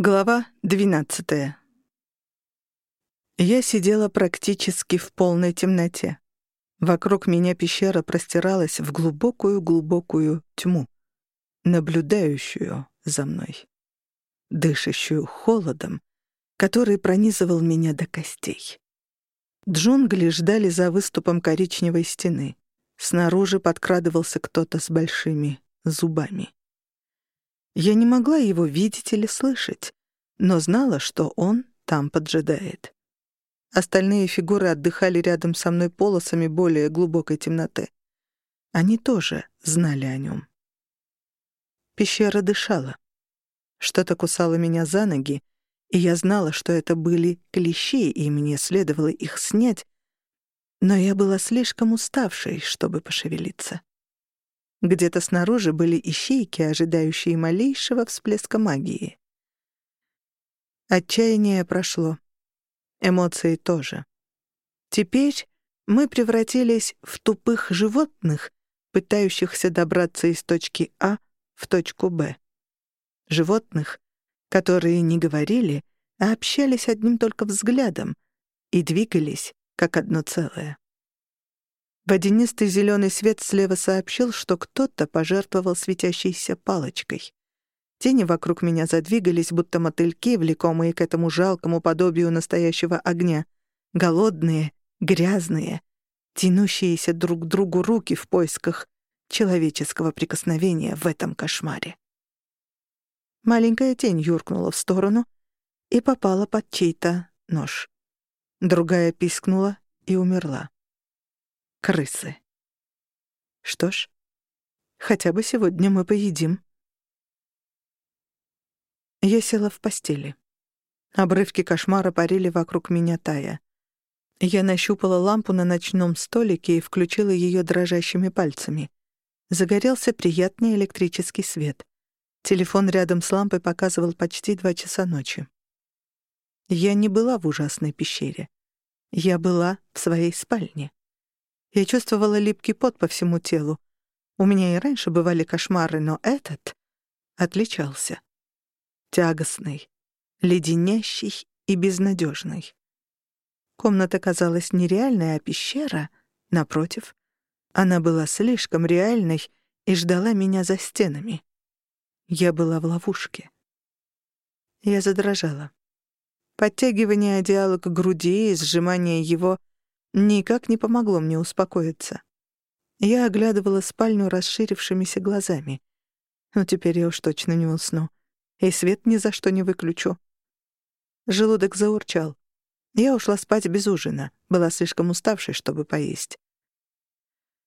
Глава 12. Я сидела практически в полной темноте. Вокруг меня пещера простиралась в глубокую-глубокую тьму, наблюдающую за мной, дышащую холодом, который пронизывал меня до костей. Джунгли ждали за выступом коричневой стены. Снаружи подкрадывался кто-то с большими зубами. Я не могла его видеть или слышать, но знала, что он там поджидает. Остальные фигуры отдыхали рядом со мной полосами более глубокой темноты. Они тоже знали о нем. Пещера дышала. Что-то кусало меня за ноги, и я знала, что это были клещи, и мне следовало их снять, но я была слишком уставшей, чтобы пошевелиться. Где-то снаружи были ищейки, ожидающие малейшего всплеска магии. Отчаяние прошло. Эмоции тоже. Теперь мы превратились в тупых животных, пытающихся добраться из точки А в точку Б. Животных, которые не говорили, а общались одним только взглядом и двигались как одно целое. Водянистый зеленый свет слева сообщил, что кто-то пожертвовал светящейся палочкой. Тени вокруг меня задвигались, будто мотыльки, влекомые к этому жалкому подобию настоящего огня. Голодные, грязные, тянущиеся друг к другу руки в поисках человеческого прикосновения в этом кошмаре. Маленькая тень юркнула в сторону и попала под чей-то нож. Другая пискнула и умерла крысы. Что ж, хотя бы сегодня мы поедим. Я села в постели. Обрывки кошмара парили вокруг меня тая. Я нащупала лампу на ночном столике и включила ее дрожащими пальцами. Загорелся приятный электрический свет. Телефон рядом с лампой показывал почти два часа ночи. Я не была в ужасной пещере. Я была в своей спальне. Я чувствовала липкий пот по всему телу. У меня и раньше бывали кошмары, но этот отличался. Тягостный, леденящий и безнадежный. Комната казалась нереальной, а пещера, напротив, она была слишком реальной и ждала меня за стенами. Я была в ловушке. Я задрожала. Подтягивание одеяла к груди и сжимание его никак не помогло мне успокоиться. Я оглядывала спальню расширившимися глазами. Но теперь я уж точно не усну. И свет ни за что не выключу. Желудок заурчал. Я ушла спать без ужина, была слишком уставшей, чтобы поесть.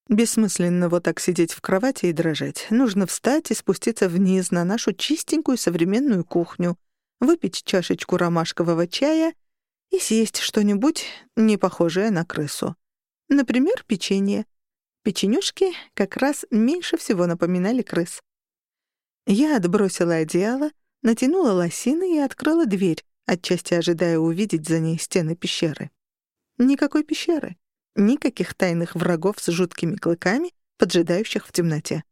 Бессмысленно вот так сидеть в кровати и дрожать. Нужно встать и спуститься вниз на нашу чистенькую современную кухню, выпить чашечку ромашкового чая и съесть что-нибудь, не похожее на крысу. Например, печенье. Печенюшки как раз меньше всего напоминали крыс. Я отбросила одеяло, натянула лосины и открыла дверь, отчасти ожидая увидеть за ней стены пещеры. Никакой пещеры. Никаких тайных врагов с жуткими клыками, поджидающих в темноте.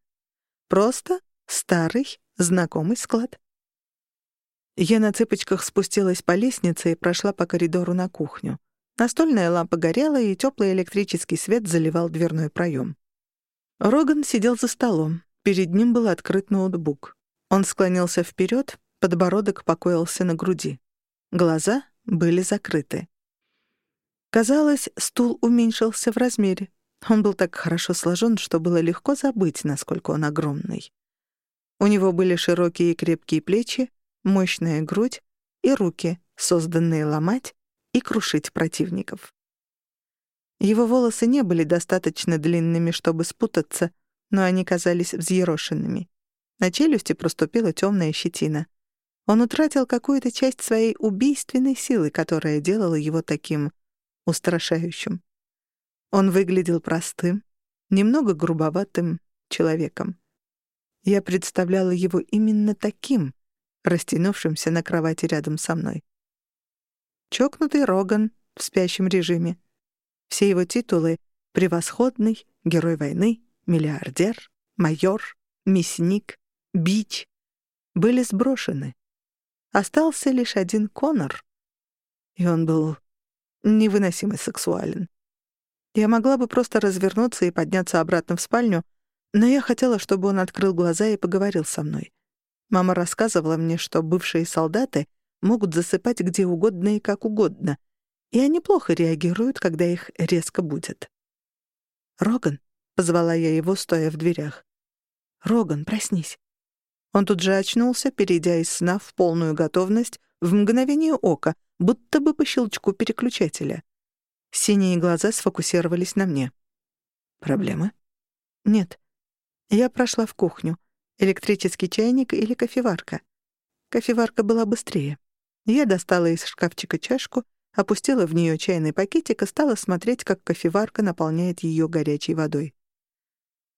Просто старый, знакомый склад. Я на цыпочках спустилась по лестнице и прошла по коридору на кухню. Настольная лампа горела, и теплый электрический свет заливал дверной проем. Роган сидел за столом. Перед ним был открыт ноутбук. Он склонился вперед, подбородок покоился на груди. Глаза были закрыты. Казалось, стул уменьшился в размере. Он был так хорошо сложен, что было легко забыть, насколько он огромный. У него были широкие и крепкие плечи, мощная грудь и руки, созданные ломать и крушить противников. Его волосы не были достаточно длинными, чтобы спутаться, но они казались взъерошенными. На челюсти проступила темная щетина. Он утратил какую-то часть своей убийственной силы, которая делала его таким устрашающим. Он выглядел простым, немного грубоватым человеком. Я представляла его именно таким, растянувшимся на кровати рядом со мной. Чокнутый Роган в спящем режиме. Все его титулы — превосходный, герой войны, миллиардер, майор, мясник, бич — были сброшены. Остался лишь один Конор. И он был невыносимо сексуален. Я могла бы просто развернуться и подняться обратно в спальню, но я хотела, чтобы он открыл глаза и поговорил со мной. Мама рассказывала мне, что бывшие солдаты могут засыпать где угодно и как угодно, и они плохо реагируют, когда их резко будет. «Роган», — позвала я его, стоя в дверях. «Роган, проснись». Он тут же очнулся, перейдя из сна в полную готовность в мгновение ока, будто бы по щелчку переключателя. Синие глаза сфокусировались на мне. «Проблемы?» «Нет». Я прошла в кухню. Электрический чайник или кофеварка. Кофеварка была быстрее. Я достала из шкафчика чашку, опустила в нее чайный пакетик и стала смотреть, как кофеварка наполняет ее горячей водой.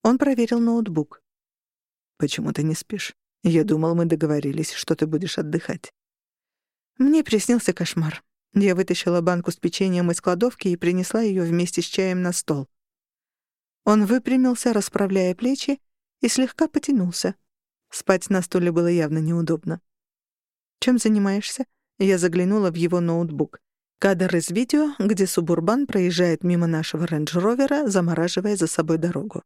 Он проверил ноутбук. «Почему ты не спишь? Я думал, мы договорились, что ты будешь отдыхать». Мне приснился кошмар. Я вытащила банку с печеньем из кладовки и принесла ее вместе с чаем на стол. Он выпрямился, расправляя плечи, и слегка потянулся. Спать на стуле было явно неудобно. «Чем занимаешься?» Я заглянула в его ноутбук. Кадр из видео, где Субурбан проезжает мимо нашего рейндж-ровера, замораживая за собой дорогу.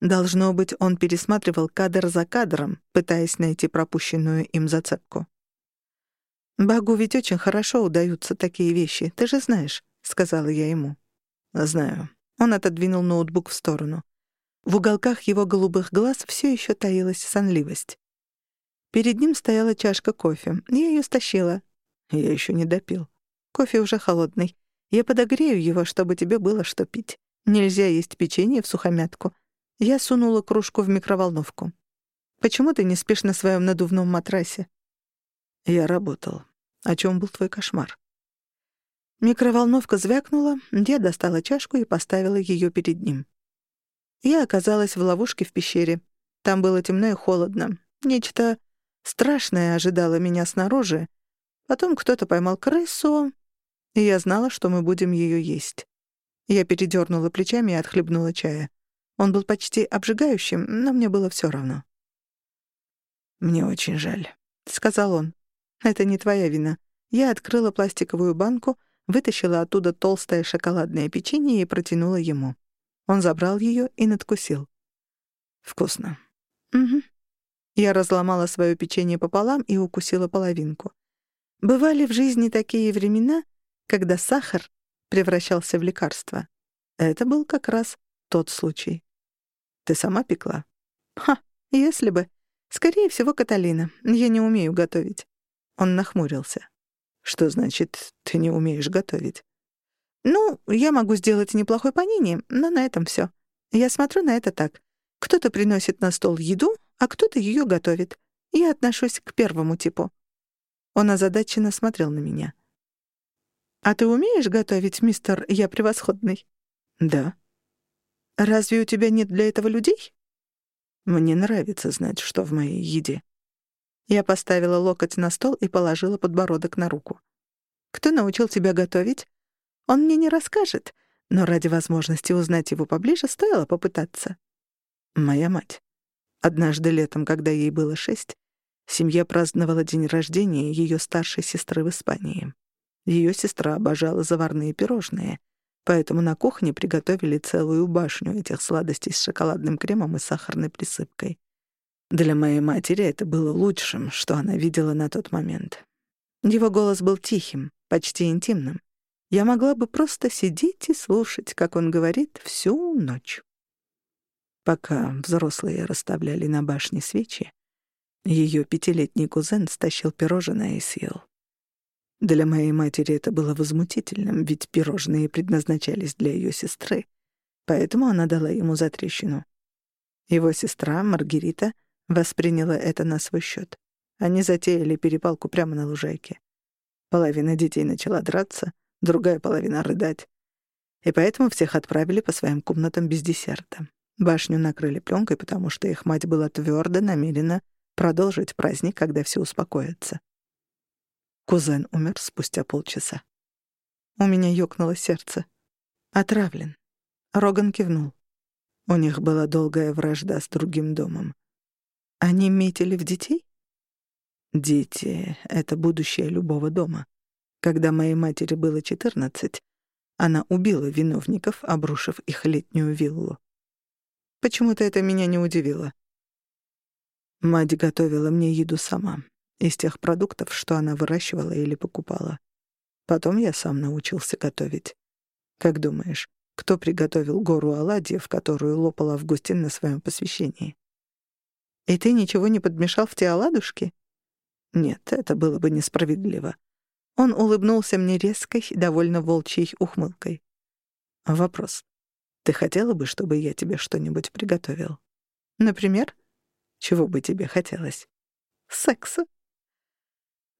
Должно быть, он пересматривал кадр за кадром, пытаясь найти пропущенную им зацепку. «Багу ведь очень хорошо удаются такие вещи, ты же знаешь», — сказала я ему. «Знаю». Он отодвинул ноутбук в сторону. В уголках его голубых глаз все еще таилась сонливость. Перед ним стояла чашка кофе. Я ее стащила. Я еще не допил. Кофе уже холодный. Я подогрею его, чтобы тебе было что пить. Нельзя есть печенье в сухомятку. Я сунула кружку в микроволновку. Почему ты не спишь на своем надувном матрасе? Я работал. О чем был твой кошмар? Микроволновка звякнула, я достала чашку и поставила ее перед ним. Я оказалась в ловушке в пещере. Там было темно и холодно. Нечто страшное ожидало меня снаружи. Потом кто-то поймал крысу, и я знала, что мы будем ее есть. Я передернула плечами и отхлебнула чая. Он был почти обжигающим, но мне было все равно. «Мне очень жаль», — сказал он. «Это не твоя вина. Я открыла пластиковую банку, вытащила оттуда толстое шоколадное печенье и протянула ему. Он забрал ее и надкусил. «Вкусно». «Угу». Я разломала свое печенье пополам и укусила половинку. Бывали в жизни такие времена, когда сахар превращался в лекарство. Это был как раз тот случай. Ты сама пекла? Ха, если бы. Скорее всего, Каталина. Я не умею готовить. Он нахмурился. Что значит, ты не умеешь готовить? Ну, я могу сделать неплохой панини, но на этом все. Я смотрю на это так. Кто-то приносит на стол еду, а кто-то ее готовит. Я отношусь к первому типу. Он озадаченно смотрел на меня. «А ты умеешь готовить, мистер Я превосходный?» «Да». «Разве у тебя нет для этого людей?» «Мне нравится знать, что в моей еде». Я поставила локоть на стол и положила подбородок на руку. «Кто научил тебя готовить?» Он мне не расскажет, но ради возможности узнать его поближе стоило попытаться. Моя мать. Однажды летом, когда ей было шесть, семья праздновала день рождения ее старшей сестры в Испании. Ее сестра обожала заварные пирожные, поэтому на кухне приготовили целую башню этих сладостей с шоколадным кремом и сахарной присыпкой. Для моей матери это было лучшим, что она видела на тот момент. Его голос был тихим, почти интимным. Я могла бы просто сидеть и слушать, как он говорит, всю ночь. Пока взрослые расставляли на башне свечи, ее пятилетний кузен стащил пирожное и съел. Для моей матери это было возмутительным, ведь пирожные предназначались для ее сестры, поэтому она дала ему затрещину. Его сестра, Маргарита, восприняла это на свой счет. Они затеяли перепалку прямо на лужайке. Половина детей начала драться, другая половина рыдать. И поэтому всех отправили по своим комнатам без десерта. Башню накрыли пленкой, потому что их мать была твердо намерена продолжить праздник, когда все успокоятся. Кузен умер спустя полчаса. У меня ёкнуло сердце. Отравлен. Роган кивнул. У них была долгая вражда с другим домом. Они метили в детей? Дети — это будущее любого дома. Когда моей матери было 14, она убила виновников, обрушив их летнюю виллу. Почему-то это меня не удивило. Мать готовила мне еду сама, из тех продуктов, что она выращивала или покупала. Потом я сам научился готовить. Как думаешь, кто приготовил гору оладьев, которую лопал Августин на своем посвящении? И ты ничего не подмешал в те оладушки? Нет, это было бы несправедливо. Он улыбнулся мне резкой, довольно волчьей ухмылкой. Вопрос. Ты хотела бы, чтобы я тебе что-нибудь приготовил? Например? Чего бы тебе хотелось? Секса.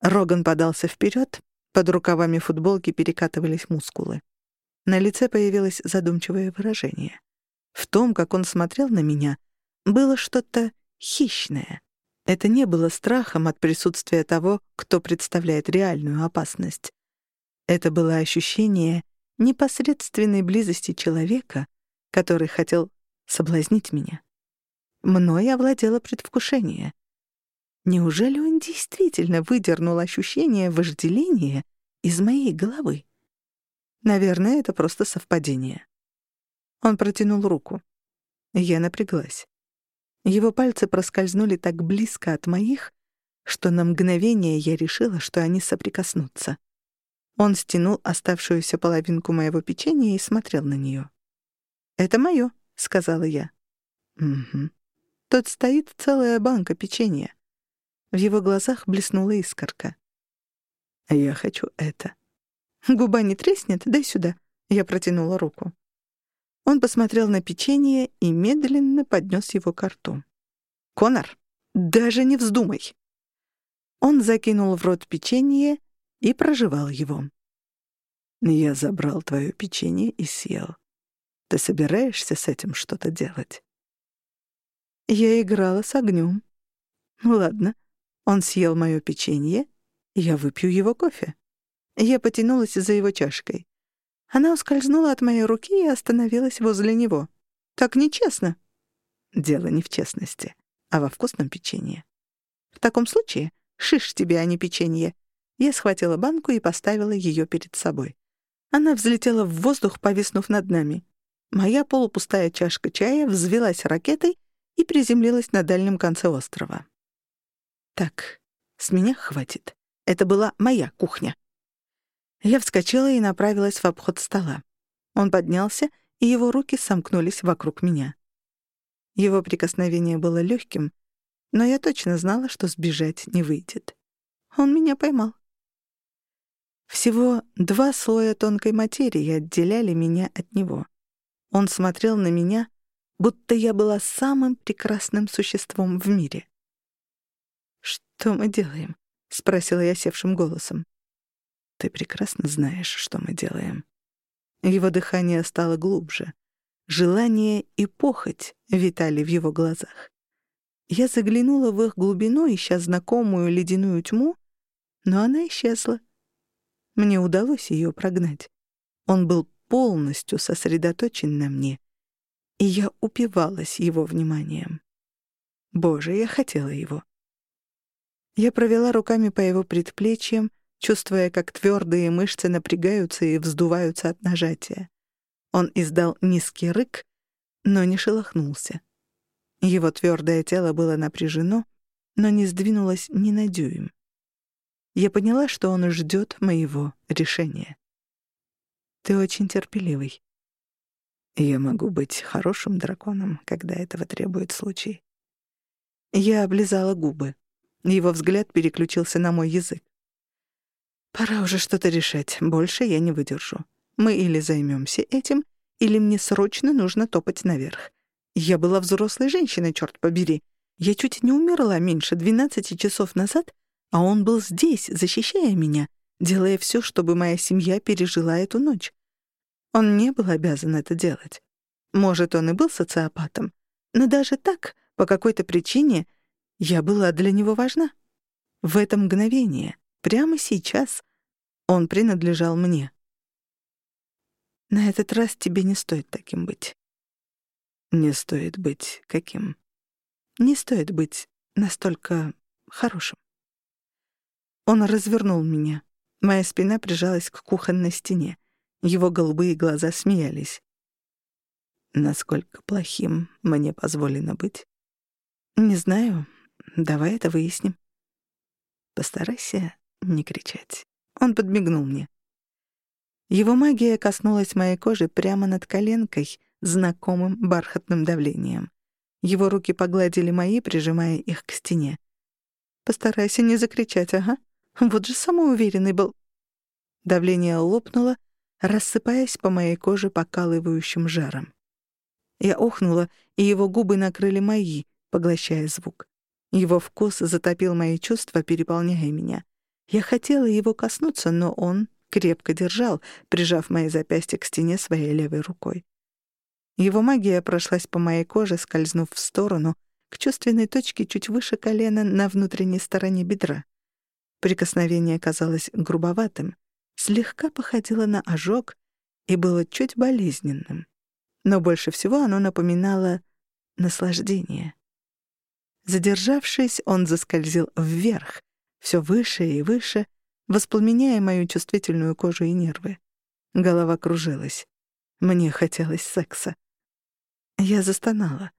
Роган подался вперед, под рукавами футболки перекатывались мускулы. На лице появилось задумчивое выражение. В том, как он смотрел на меня, было что-то хищное. Это не было страхом от присутствия того, кто представляет реальную опасность. Это было ощущение непосредственной близости человека, который хотел соблазнить меня. Мною овладело предвкушение. Неужели он действительно выдернул ощущение вожделения из моей головы? Наверное, это просто совпадение. Он протянул руку. Я напряглась. Его пальцы проскользнули так близко от моих, что на мгновение я решила, что они соприкоснутся. Он стянул оставшуюся половинку моего печенья и смотрел на нее. «Это моё», — сказала я. «Угу. Тут стоит целая банка печенья». В его глазах блеснула искорка. «Я хочу это». «Губа не треснет? Дай сюда». Я протянула руку. Он посмотрел на печенье и медленно поднес его к рту. «Конор, даже не вздумай!» Он закинул в рот печенье и прожевал его. «Я забрал твое печенье и съел. Ты собираешься с этим что-то делать?» Я играла с огнем. Ладно, он съел мое печенье, я выпью его кофе. Я потянулась за его чашкой. Она ускользнула от моей руки и остановилась возле него. Так нечестно. Дело не в честности, а во вкусном печенье. В таком случае шиш тебе, а не печенье. Я схватила банку и поставила ее перед собой. Она взлетела в воздух, повиснув над нами. Моя полупустая чашка чая взвелась ракетой и приземлилась на дальнем конце острова. Так, с меня хватит. Это была моя кухня. Я вскочила и направилась в обход стола. Он поднялся, и его руки сомкнулись вокруг меня. Его прикосновение было легким, но я точно знала, что сбежать не выйдет. Он меня поймал. Всего два слоя тонкой материи отделяли меня от него. Он смотрел на меня, будто я была самым прекрасным существом в мире. «Что мы делаем?» — спросила я севшим голосом. Ты прекрасно знаешь, что мы делаем. Его дыхание стало глубже. Желание и похоть витали в его глазах. Я заглянула в их глубину, ища знакомую ледяную тьму, но она исчезла. Мне удалось ее прогнать. Он был полностью сосредоточен на мне, и я упивалась его вниманием. Боже, я хотела его. Я провела руками по его предплечьям, чувствуя, как твердые мышцы напрягаются и вздуваются от нажатия. Он издал низкий рык, но не шелохнулся. Его твердое тело было напряжено, но не сдвинулось ни на дюйм. Я поняла, что он ждет моего решения. «Ты очень терпеливый». «Я могу быть хорошим драконом, когда этого требует случай». Я облизала губы. Его взгляд переключился на мой язык. Пора уже что-то решать. Больше я не выдержу. Мы или займемся этим, или мне срочно нужно топать наверх. Я была взрослой женщиной, черт побери. Я чуть не умерла меньше 12 часов назад, а он был здесь, защищая меня, делая все, чтобы моя семья пережила эту ночь. Он не был обязан это делать. Может, он и был социопатом, но даже так, по какой-то причине, я была для него важна. В это мгновение, Прямо сейчас он принадлежал мне. На этот раз тебе не стоит таким быть. Не стоит быть каким? Не стоит быть настолько хорошим. Он развернул меня. Моя спина прижалась к кухонной стене. Его голубые глаза смеялись. «Насколько плохим мне позволено быть?» «Не знаю. Давай это выясним». «Постарайся не кричать». Он подмигнул мне. Его магия коснулась моей кожи прямо над коленкой, знакомым бархатным давлением. Его руки погладили мои, прижимая их к стене. «Постарайся не закричать, ага. Вот же самоуверенный был». Давление лопнуло, рассыпаясь по моей коже покалывающим жаром. Я охнула, и его губы накрыли мои, поглощая звук. Его вкус затопил мои чувства, переполняя меня. Я хотела его коснуться, но он крепко держал, прижав мои запястья к стене своей левой рукой. Его магия прошлась по моей коже, скользнув в сторону, к чувственной точке чуть выше колена на внутренней стороне бедра. Прикосновение казалось грубоватым, слегка походило на ожог и было чуть болезненным. Но больше всего оно напоминало наслаждение. Задержавшись, он заскользил вверх, все выше и выше, воспламеняя мою чувствительную кожу и нервы. Голова кружилась. Мне хотелось секса. Я застонала.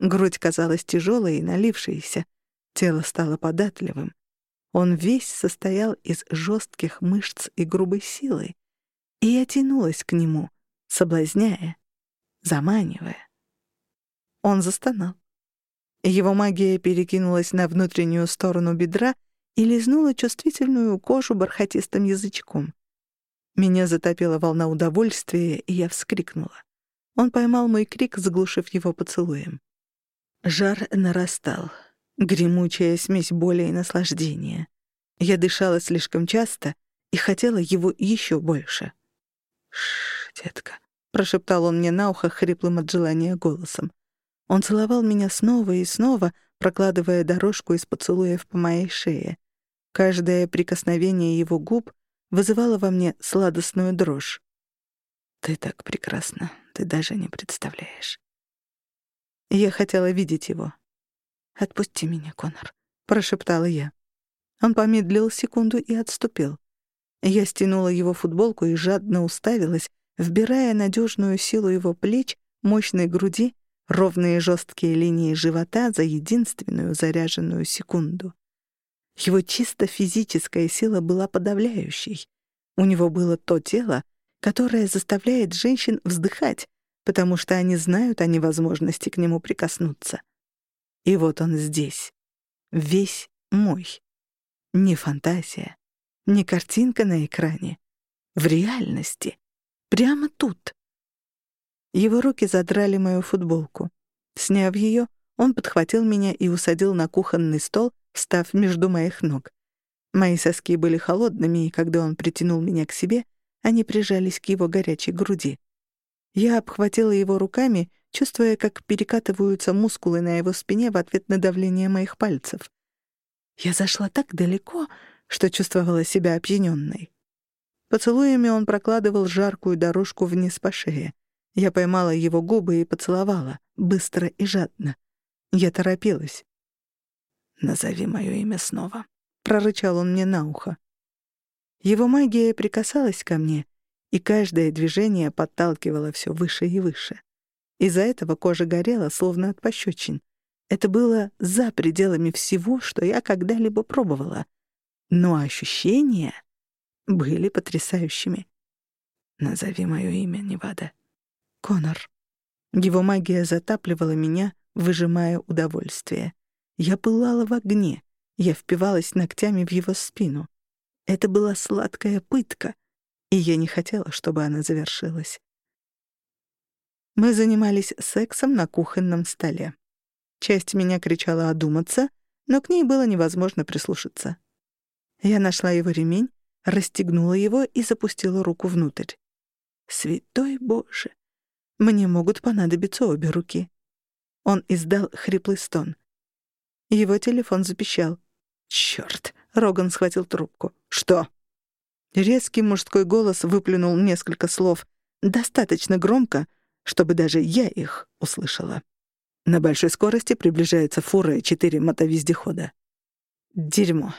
Грудь казалась тяжелой и налившейся. Тело стало податливым. Он весь состоял из жестких мышц и грубой силы. И я тянулась к нему, соблазняя, заманивая. Он застонал. Его магия перекинулась на внутреннюю сторону бедра и лизнула чувствительную кожу бархатистым язычком. Меня затопила волна удовольствия, и я вскрикнула. Он поймал мой крик, заглушив его поцелуем. Жар нарастал. Гремучая смесь боли и наслаждения. Я дышала слишком часто и хотела его еще больше. «Шш, детка», — прошептал он мне на ухо хриплым от желания голосом. Он целовал меня снова и снова, прокладывая дорожку из поцелуев по моей шее. Каждое прикосновение его губ вызывало во мне сладостную дрожь. «Ты так прекрасна, ты даже не представляешь». Я хотела видеть его. «Отпусти меня, Конор», — прошептала я. Он помедлил секунду и отступил. Я стянула его футболку и жадно уставилась, вбирая надежную силу его плеч, мощной груди, ровные жесткие линии живота за единственную заряженную секунду. Его чисто физическая сила была подавляющей. У него было то тело, которое заставляет женщин вздыхать, потому что они знают о невозможности к нему прикоснуться. И вот он здесь, весь мой. Не фантазия, не картинка на экране. В реальности. Прямо тут. Его руки задрали мою футболку. Сняв ее, он подхватил меня и усадил на кухонный стол, встав между моих ног. Мои соски были холодными, и когда он притянул меня к себе, они прижались к его горячей груди. Я обхватила его руками, чувствуя, как перекатываются мускулы на его спине в ответ на давление моих пальцев. Я зашла так далеко, что чувствовала себя опьянённой. Поцелуями он прокладывал жаркую дорожку вниз по шее. Я поймала его губы и поцеловала, быстро и жадно. Я торопилась. «Назови моё имя снова», — прорычал он мне на ухо. Его магия прикасалась ко мне, и каждое движение подталкивало всё выше и выше. Из-за этого кожа горела, словно от пощечин. Это было за пределами всего, что я когда-либо пробовала. Но ощущения были потрясающими. «Назови моё имя, Невада». «Конор». Его магия затапливала меня, выжимая удовольствие. Я пылала в огне, я впивалась ногтями в его спину. Это была сладкая пытка, и я не хотела, чтобы она завершилась. Мы занимались сексом на кухонном столе. Часть меня кричала одуматься, но к ней было невозможно прислушаться. Я нашла его ремень, расстегнула его и запустила руку внутрь. Святой Боже! Мне могут понадобиться обе руки. Он издал хриплый стон. Его телефон запищал. «Чёрт!» — Роган схватил трубку. «Что?» Резкий мужской голос выплюнул несколько слов, достаточно громко, чтобы даже я их услышала. На большой скорости приближается фура и четыре мотовездехода. Дерьмо.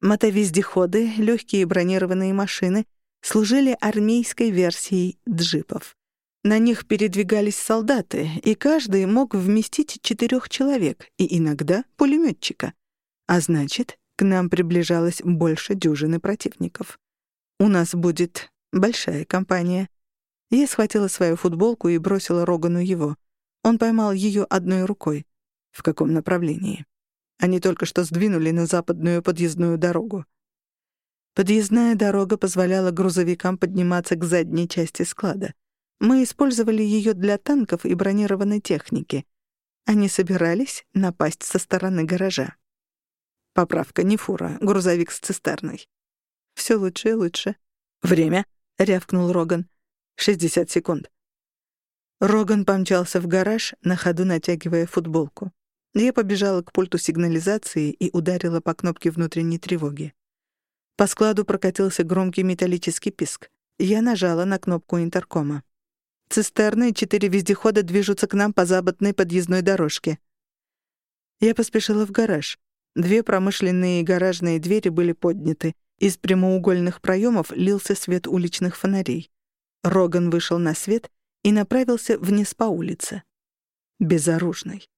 Мотовездеходы, легкие бронированные машины служили армейской версией джипов. На них передвигались солдаты, и каждый мог вместить четырех человек и иногда пулеметчика. А значит, к нам приближалось больше дюжины противников. У нас будет большая компания. Я схватила свою футболку и бросила Рогану его. Он поймал ее одной рукой. В каком направлении? Они только что сдвинули на западную подъездную дорогу. Подъездная дорога позволяла грузовикам подниматься к задней части склада. Мы использовали ее для танков и бронированной техники. Они собирались напасть со стороны гаража. Поправка не фура, грузовик с цистерной. Все лучше и лучше. «Время!» — рявкнул Роган. «Шестьдесят секунд». Роган помчался в гараж, на ходу натягивая футболку. Я побежала к пульту сигнализации и ударила по кнопке внутренней тревоги. По складу прокатился громкий металлический писк. Я нажала на кнопку интеркома. Цистерны и четыре вездехода движутся к нам по западной подъездной дорожке. Я поспешила в гараж. Две промышленные гаражные двери были подняты. Из прямоугольных проемов лился свет уличных фонарей. Роган вышел на свет и направился вниз по улице. Безоружный.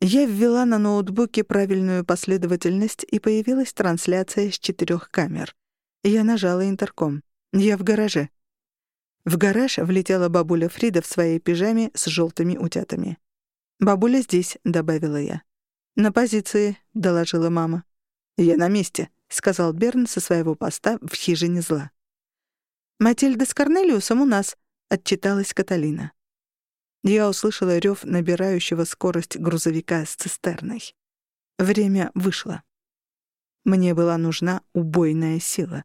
Я ввела на ноутбуке правильную последовательность, и появилась трансляция с четырех камер. Я нажала интерком. Я в гараже. В гараж влетела бабуля Фрида в своей пижаме с желтыми утятами. «Бабуля здесь», — добавила я. «На позиции», — доложила мама. «Я на месте», — сказал Берн со своего поста в хижине зла. «Матильда с Корнелиусом у нас», — отчиталась Каталина. Я услышала рев набирающего скорость грузовика с цистерной. Время вышло. Мне была нужна убойная сила.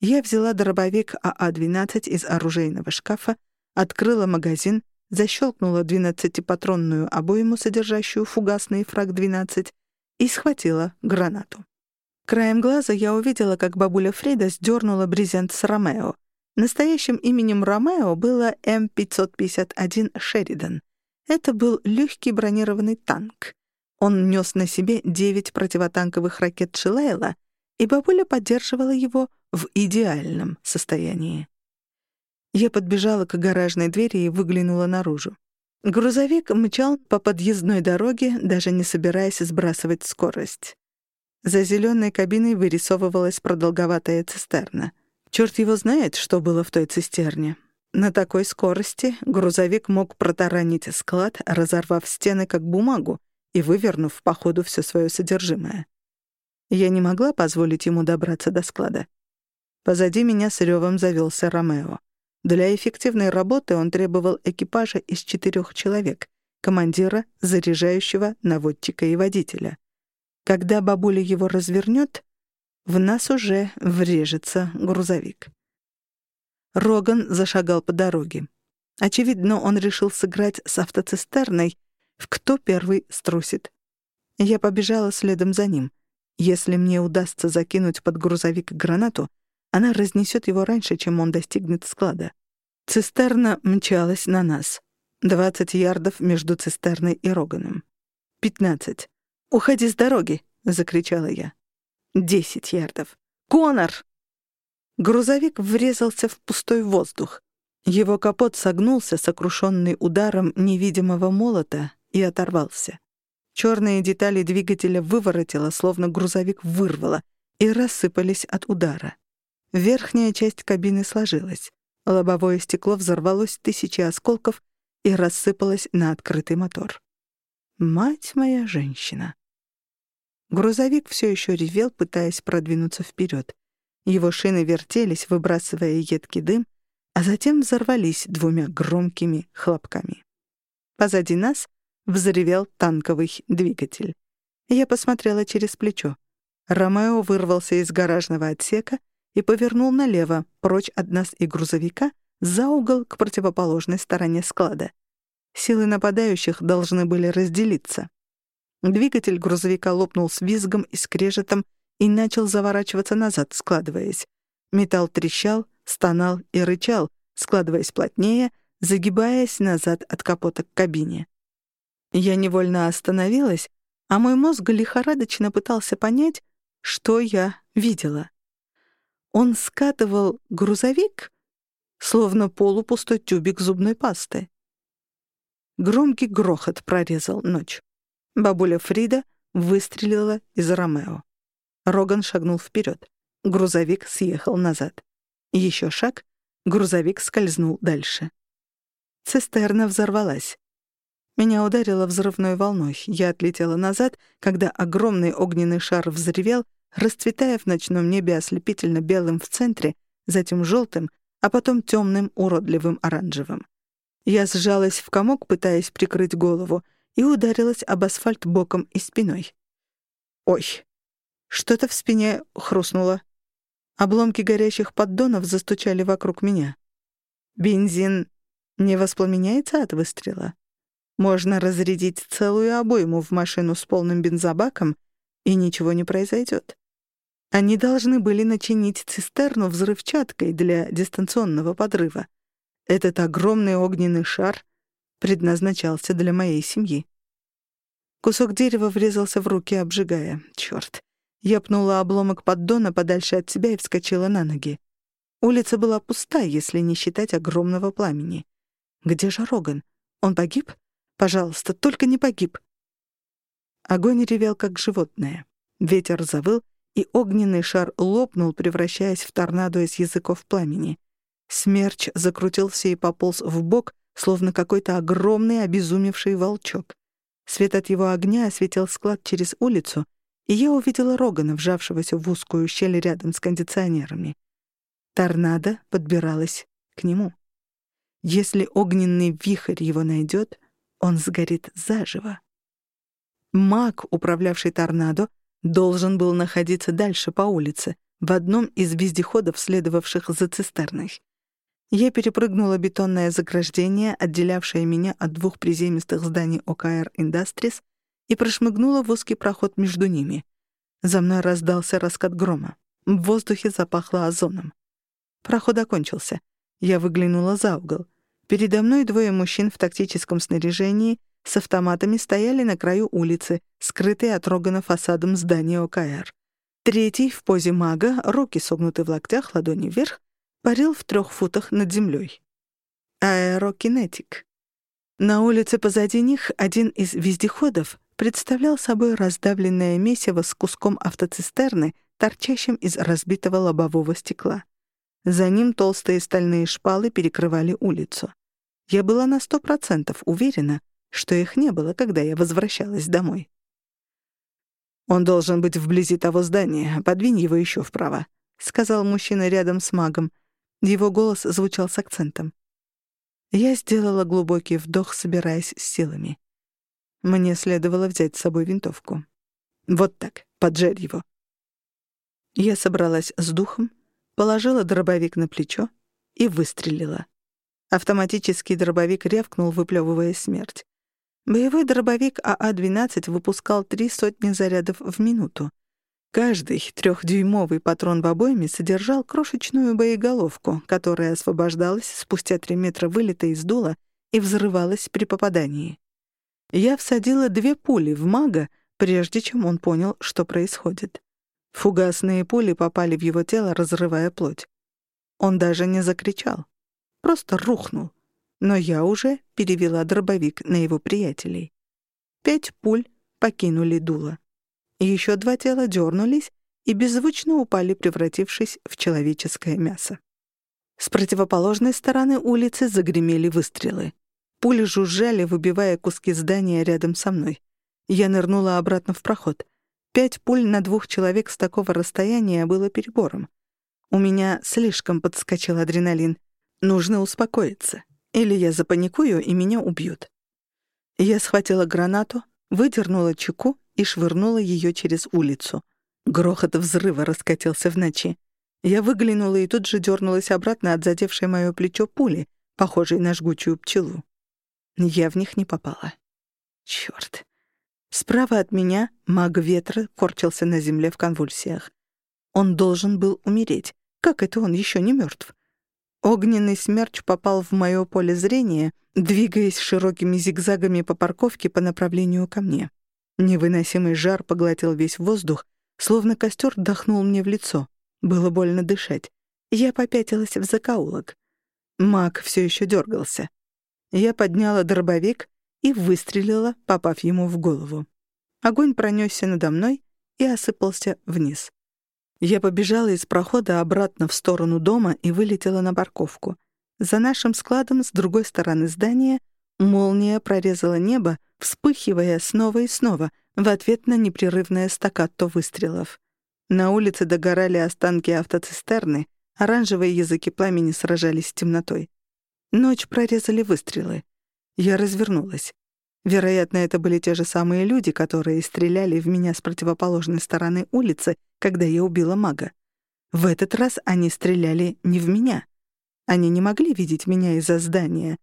Я взяла дробовик АА-12 из оружейного шкафа, открыла магазин, защелкнула 12-патронную обойму, содержащую фугасный фраг-12, и схватила гранату. Краем глаза я увидела, как бабуля Фрида сдернула брезент с Ромео. Настоящим именем Ромео было М551 «Шеридан». Это был легкий бронированный танк. Он нес на себе девять противотанковых ракет Шилейла, и бабуля поддерживала его в идеальном состоянии. Я подбежала к гаражной двери и выглянула наружу. Грузовик мчал по подъездной дороге, даже не собираясь сбрасывать скорость. За зеленой кабиной вырисовывалась продолговатая цистерна. Черт его знает, что было в той цистерне. На такой скорости грузовик мог протаранить склад, разорвав стены как бумагу и вывернув по ходу все свое содержимое. Я не могла позволить ему добраться до склада. Позади меня с ревом завелся Ромео. Для эффективной работы он требовал экипажа из четырех человек — командира, заряжающего, наводчика и водителя. Когда бабуля его развернет, в нас уже врежется грузовик. Роган зашагал по дороге. Очевидно, он решил сыграть с автоцистерной в «Кто первый струсит». Я побежала следом за ним. Если мне удастся закинуть под грузовик гранату, она разнесет его раньше, чем он достигнет склада. Цистерна мчалась на нас. Двадцать ярдов между цистерной и Роганом. Пятнадцать. «Уходи с дороги!» — закричала я. Десять ярдов. «Конор!» Грузовик врезался в пустой воздух. Его капот согнулся, сокрушенный ударом невидимого молота, и оторвался. Черные детали двигателя выворотило, словно грузовик вырвало, и рассыпались от удара. Верхняя часть кабины сложилась. Лобовое стекло взорвалось тысячи осколков и рассыпалось на открытый мотор. Мать моя женщина. Грузовик все еще ревел, пытаясь продвинуться вперед. Его шины вертелись, выбрасывая едкий дым, а затем взорвались двумя громкими хлопками. Позади нас взревел танковый двигатель. Я посмотрела через плечо. Ромео вырвался из гаражного отсека и повернул налево, прочь от нас и грузовика, за угол к противоположной стороне склада. Силы нападающих должны были разделиться. Двигатель грузовика лопнул с визгом и скрежетом и начал заворачиваться назад, складываясь. Металл трещал, стонал и рычал, складываясь плотнее, загибаясь назад от капота к кабине. Я невольно остановилась, а мой мозг лихорадочно пытался понять, Что я видела? Он скатывал грузовик, словно полупустой тюбик зубной пасты. Громкий грохот прорезал ночь. Бабуля Фрида выстрелила из Ромео. Роган шагнул вперед. Грузовик съехал назад. Еще шаг, грузовик скользнул дальше. Цистерна взорвалась. Меня ударило взрывной волной. Я отлетела назад, когда огромный огненный шар взревел, расцветая в ночном небе ослепительно белым в центре, затем желтым, а потом темным, уродливым оранжевым. Я сжалась в комок, пытаясь прикрыть голову, и ударилась об асфальт боком и спиной. Ой! Что-то в спине хрустнуло. Обломки горящих поддонов застучали вокруг меня. Бензин не воспламеняется от выстрела? Можно разрядить целую обойму в машину с полным бензобаком, и ничего не произойдет. Они должны были начинить цистерну взрывчаткой для дистанционного подрыва. Этот огромный огненный шар предназначался для моей семьи. Кусок дерева врезался в руки, обжигая. Чёрт. Я пнула обломок поддона подальше от себя и вскочила на ноги. Улица была пуста, если не считать огромного пламени. Где же Роган? Он погиб? Пожалуйста, только не погиб. Огонь ревел, как животное. Ветер завыл, и огненный шар лопнул, превращаясь в торнадо из языков пламени. Смерч закрутился и пополз в бок, словно какой-то огромный обезумевший волчок. Свет от его огня осветил склад через улицу, и я увидела Рогана, вжавшегося в узкую щель рядом с кондиционерами. Торнадо подбиралась к нему. Если огненный вихрь его найдет, он сгорит заживо. Маг, управлявший торнадо, должен был находиться дальше по улице, в одном из вездеходов, следовавших за цистерной. Я перепрыгнула бетонное заграждение, отделявшее меня от двух приземистых зданий ОКР Industries, и прошмыгнула в узкий проход между ними. За мной раздался раскат грома. В воздухе запахло озоном. Проход окончился. Я выглянула за угол. Передо мной двое мужчин в тактическом снаряжении с автоматами стояли на краю улицы, скрытые от Рогана фасадом здания ОКР. Третий, в позе мага, руки согнуты в локтях, ладони вверх, парил в трех футах над землей. Аэрокинетик. На улице позади них один из вездеходов представлял собой раздавленное месиво с куском автоцистерны, торчащим из разбитого лобового стекла. За ним толстые стальные шпалы перекрывали улицу. Я была на сто процентов уверена, что их не было, когда я возвращалась домой. «Он должен быть вблизи того здания. Подвинь его еще вправо», — сказал мужчина рядом с магом. Его голос звучал с акцентом. Я сделала глубокий вдох, собираясь с силами. Мне следовало взять с собой винтовку. Вот так, поджарь его. Я собралась с духом, положила дробовик на плечо и выстрелила. Автоматический дробовик рявкнул, выплёвывая смерть. Боевой дробовик АА-12 выпускал три сотни зарядов в минуту. Каждый трехдюймовый патрон в обойме содержал крошечную боеголовку, которая освобождалась спустя три метра вылета из дула и взрывалась при попадании. Я всадила две пули в мага, прежде чем он понял, что происходит. Фугасные пули попали в его тело, разрывая плоть. Он даже не закричал просто рухнул. Но я уже перевела дробовик на его приятелей. Пять пуль покинули дуло. Еще два тела дернулись и беззвучно упали, превратившись в человеческое мясо. С противоположной стороны улицы загремели выстрелы. Пули жужжали, выбивая куски здания рядом со мной. Я нырнула обратно в проход. Пять пуль на двух человек с такого расстояния было перебором. У меня слишком подскочил адреналин — Нужно успокоиться, или я запаникую, и меня убьют. Я схватила гранату, выдернула чеку и швырнула ее через улицу. Грохот взрыва раскатился в ночи. Я выглянула и тут же дернулась обратно от задевшей моё плечо пули, похожей на жгучую пчелу. Я в них не попала. Чёрт. Справа от меня маг ветра корчился на земле в конвульсиях. Он должен был умереть. Как это он ещё не мёртв? Огненный смерч попал в моё поле зрения, двигаясь широкими зигзагами по парковке по направлению ко мне. Невыносимый жар поглотил весь воздух, словно костер дохнул мне в лицо. Было больно дышать. Я попятилась в закоулок. Маг все еще дергался. Я подняла дробовик и выстрелила, попав ему в голову. Огонь пронесся надо мной и осыпался вниз. Я побежала из прохода обратно в сторону дома и вылетела на парковку. За нашим складом с другой стороны здания молния прорезала небо, вспыхивая снова и снова в ответ на непрерывное стаккато выстрелов. На улице догорали останки автоцистерны, оранжевые языки пламени сражались с темнотой. Ночь прорезали выстрелы. Я развернулась. Вероятно, это были те же самые люди, которые стреляли в меня с противоположной стороны улицы, когда я убила мага. В этот раз они стреляли не в меня. Они не могли видеть меня из-за здания.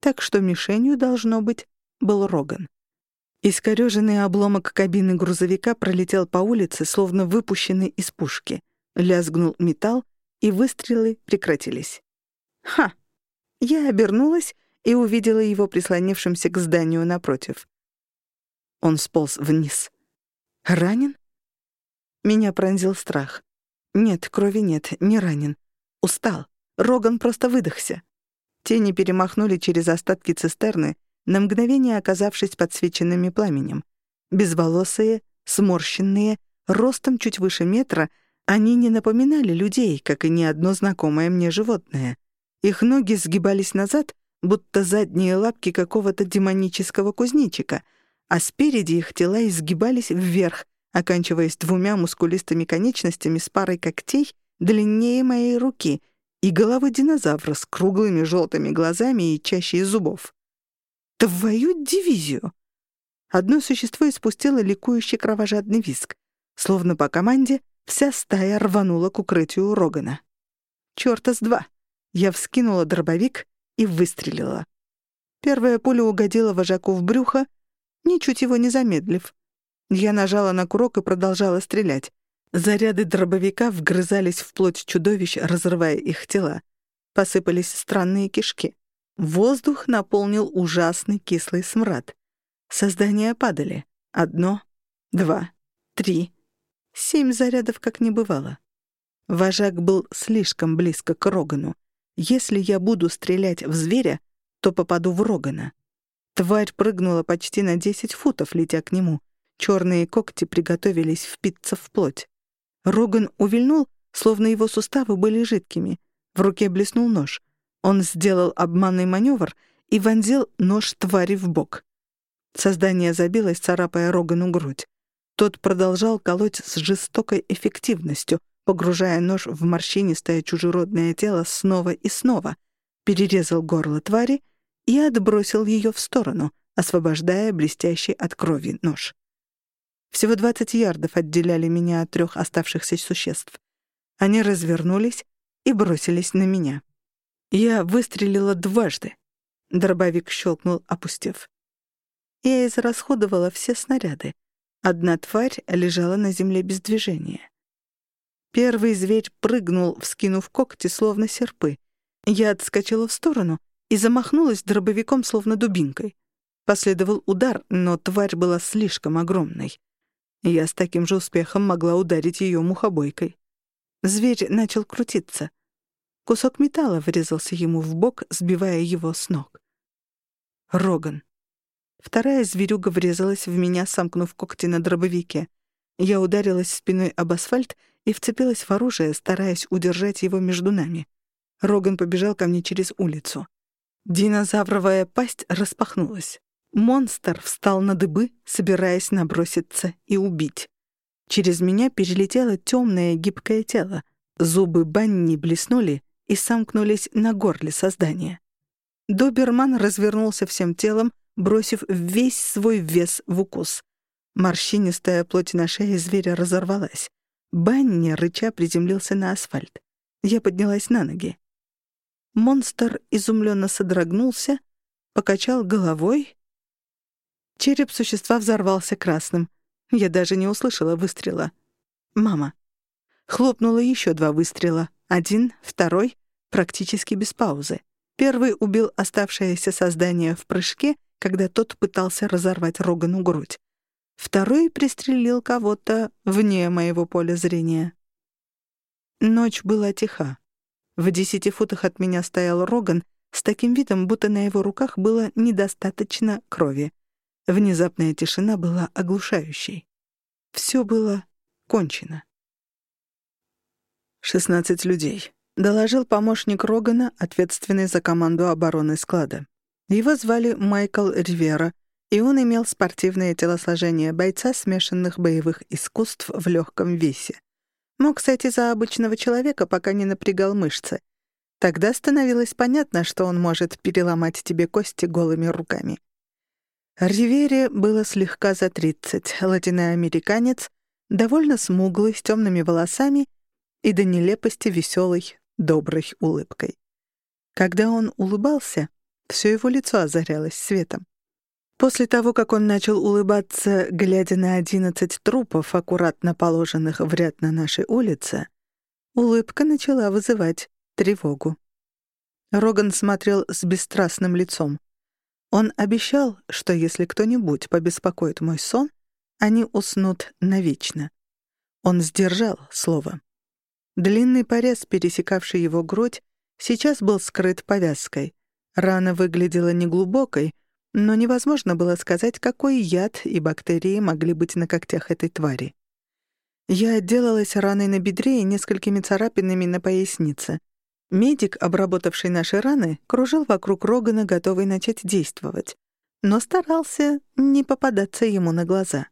Так что мишенью, должно быть, был Роган. Искорёженный обломок кабины грузовика пролетел по улице, словно выпущенный из пушки. Лязгнул металл, и выстрелы прекратились. Ха! Я обернулась и увидела его прислонившимся к зданию напротив. Он сполз вниз. «Ранен?» Меня пронзил страх. Нет, крови нет, не ранен. Устал. Роган просто выдохся. Тени перемахнули через остатки цистерны, на мгновение оказавшись подсвеченными пламенем. Безволосые, сморщенные, ростом чуть выше метра, они не напоминали людей, как и ни одно знакомое мне животное. Их ноги сгибались назад, будто задние лапки какого-то демонического кузнечика, а спереди их тела изгибались вверх, оканчиваясь двумя мускулистыми конечностями с парой когтей длиннее моей руки и головы динозавра с круглыми желтыми глазами и чащей зубов. Твою дивизию! Одно существо испустило ликующий кровожадный визг. Словно по команде, вся стая рванула к укрытию Рогана. Чёрта с два! Я вскинула дробовик и выстрелила. Первая пуля угодила вожаку в брюхо, ничуть его не замедлив. Я нажала на курок и продолжала стрелять. Заряды дробовика вгрызались в плоть чудовищ, разрывая их тела. Посыпались странные кишки. Воздух наполнил ужасный кислый смрад. Создания падали. Одно, два, три. Семь зарядов как не бывало. Вожак был слишком близко к Рогану. Если я буду стрелять в зверя, то попаду в Рогана. Тварь прыгнула почти на десять футов, летя к нему. Черные когти приготовились впиться в плоть. Роган увильнул, словно его суставы были жидкими. В руке блеснул нож. Он сделал обманный маневр и вонзил нож твари в бок. Создание забилось, царапая Рогану грудь. Тот продолжал колоть с жестокой эффективностью, погружая нож в морщинистое чужеродное тело снова и снова, перерезал горло твари и отбросил ее в сторону, освобождая блестящий от крови нож. Всего двадцать ярдов отделяли меня от трех оставшихся существ. Они развернулись и бросились на меня. Я выстрелила дважды. Дробовик щелкнул, опустев. Я израсходовала все снаряды. Одна тварь лежала на земле без движения. Первый зверь прыгнул, вскинув когти, словно серпы. Я отскочила в сторону и замахнулась дробовиком, словно дубинкой. Последовал удар, но тварь была слишком огромной. Я с таким же успехом могла ударить ее мухобойкой. Зверь начал крутиться. Кусок металла врезался ему в бок, сбивая его с ног. Роган. Вторая зверюга врезалась в меня, сомкнув когти на дробовике. Я ударилась спиной об асфальт и вцепилась в оружие, стараясь удержать его между нами. Роган побежал ко мне через улицу. Динозавровая пасть распахнулась. Монстр встал на дыбы, собираясь наброситься и убить. Через меня перелетело темное гибкое тело. Зубы Банни блеснули и сомкнулись на горле создания. Доберман развернулся всем телом, бросив весь свой вес в укус. Морщинистая плоть на шее зверя разорвалась. Банни, рыча, приземлился на асфальт. Я поднялась на ноги. Монстр изумленно содрогнулся, покачал головой. Череп существа взорвался красным. Я даже не услышала выстрела. «Мама». Хлопнуло еще два выстрела. Один, второй, практически без паузы. Первый убил оставшееся создание в прыжке, когда тот пытался разорвать Рогану грудь. Второй пристрелил кого-то вне моего поля зрения. Ночь была тиха. В десяти футах от меня стоял Роган с таким видом, будто на его руках было недостаточно крови. Внезапная тишина была оглушающей. Все было кончено. «Шестнадцать людей», — доложил помощник Рогана, ответственный за команду обороны склада. Его звали Майкл Ривера, и он имел спортивное телосложение бойца смешанных боевых искусств в легком весе. Мог сойти за обычного человека, пока не напрягал мышцы. Тогда становилось понятно, что он может переломать тебе кости голыми руками. Ривере было слегка за тридцать, латиноамериканец, довольно смуглый, с темными волосами и до нелепости веселой, доброй улыбкой. Когда он улыбался, все его лицо озарялось светом. После того, как он начал улыбаться, глядя на одиннадцать трупов, аккуратно положенных в ряд на нашей улице, улыбка начала вызывать тревогу. Роган смотрел с бесстрастным лицом. Он обещал, что если кто-нибудь побеспокоит мой сон, они уснут навечно. Он сдержал слово. Длинный порез, пересекавший его грудь, сейчас был скрыт повязкой. Рана выглядела неглубокой, но невозможно было сказать, какой яд и бактерии могли быть на когтях этой твари. Я отделалась раной на бедре и несколькими царапинами на пояснице. Медик, обработавший наши раны, кружил вокруг Рогана, готовый начать действовать, но старался не попадаться ему на глаза.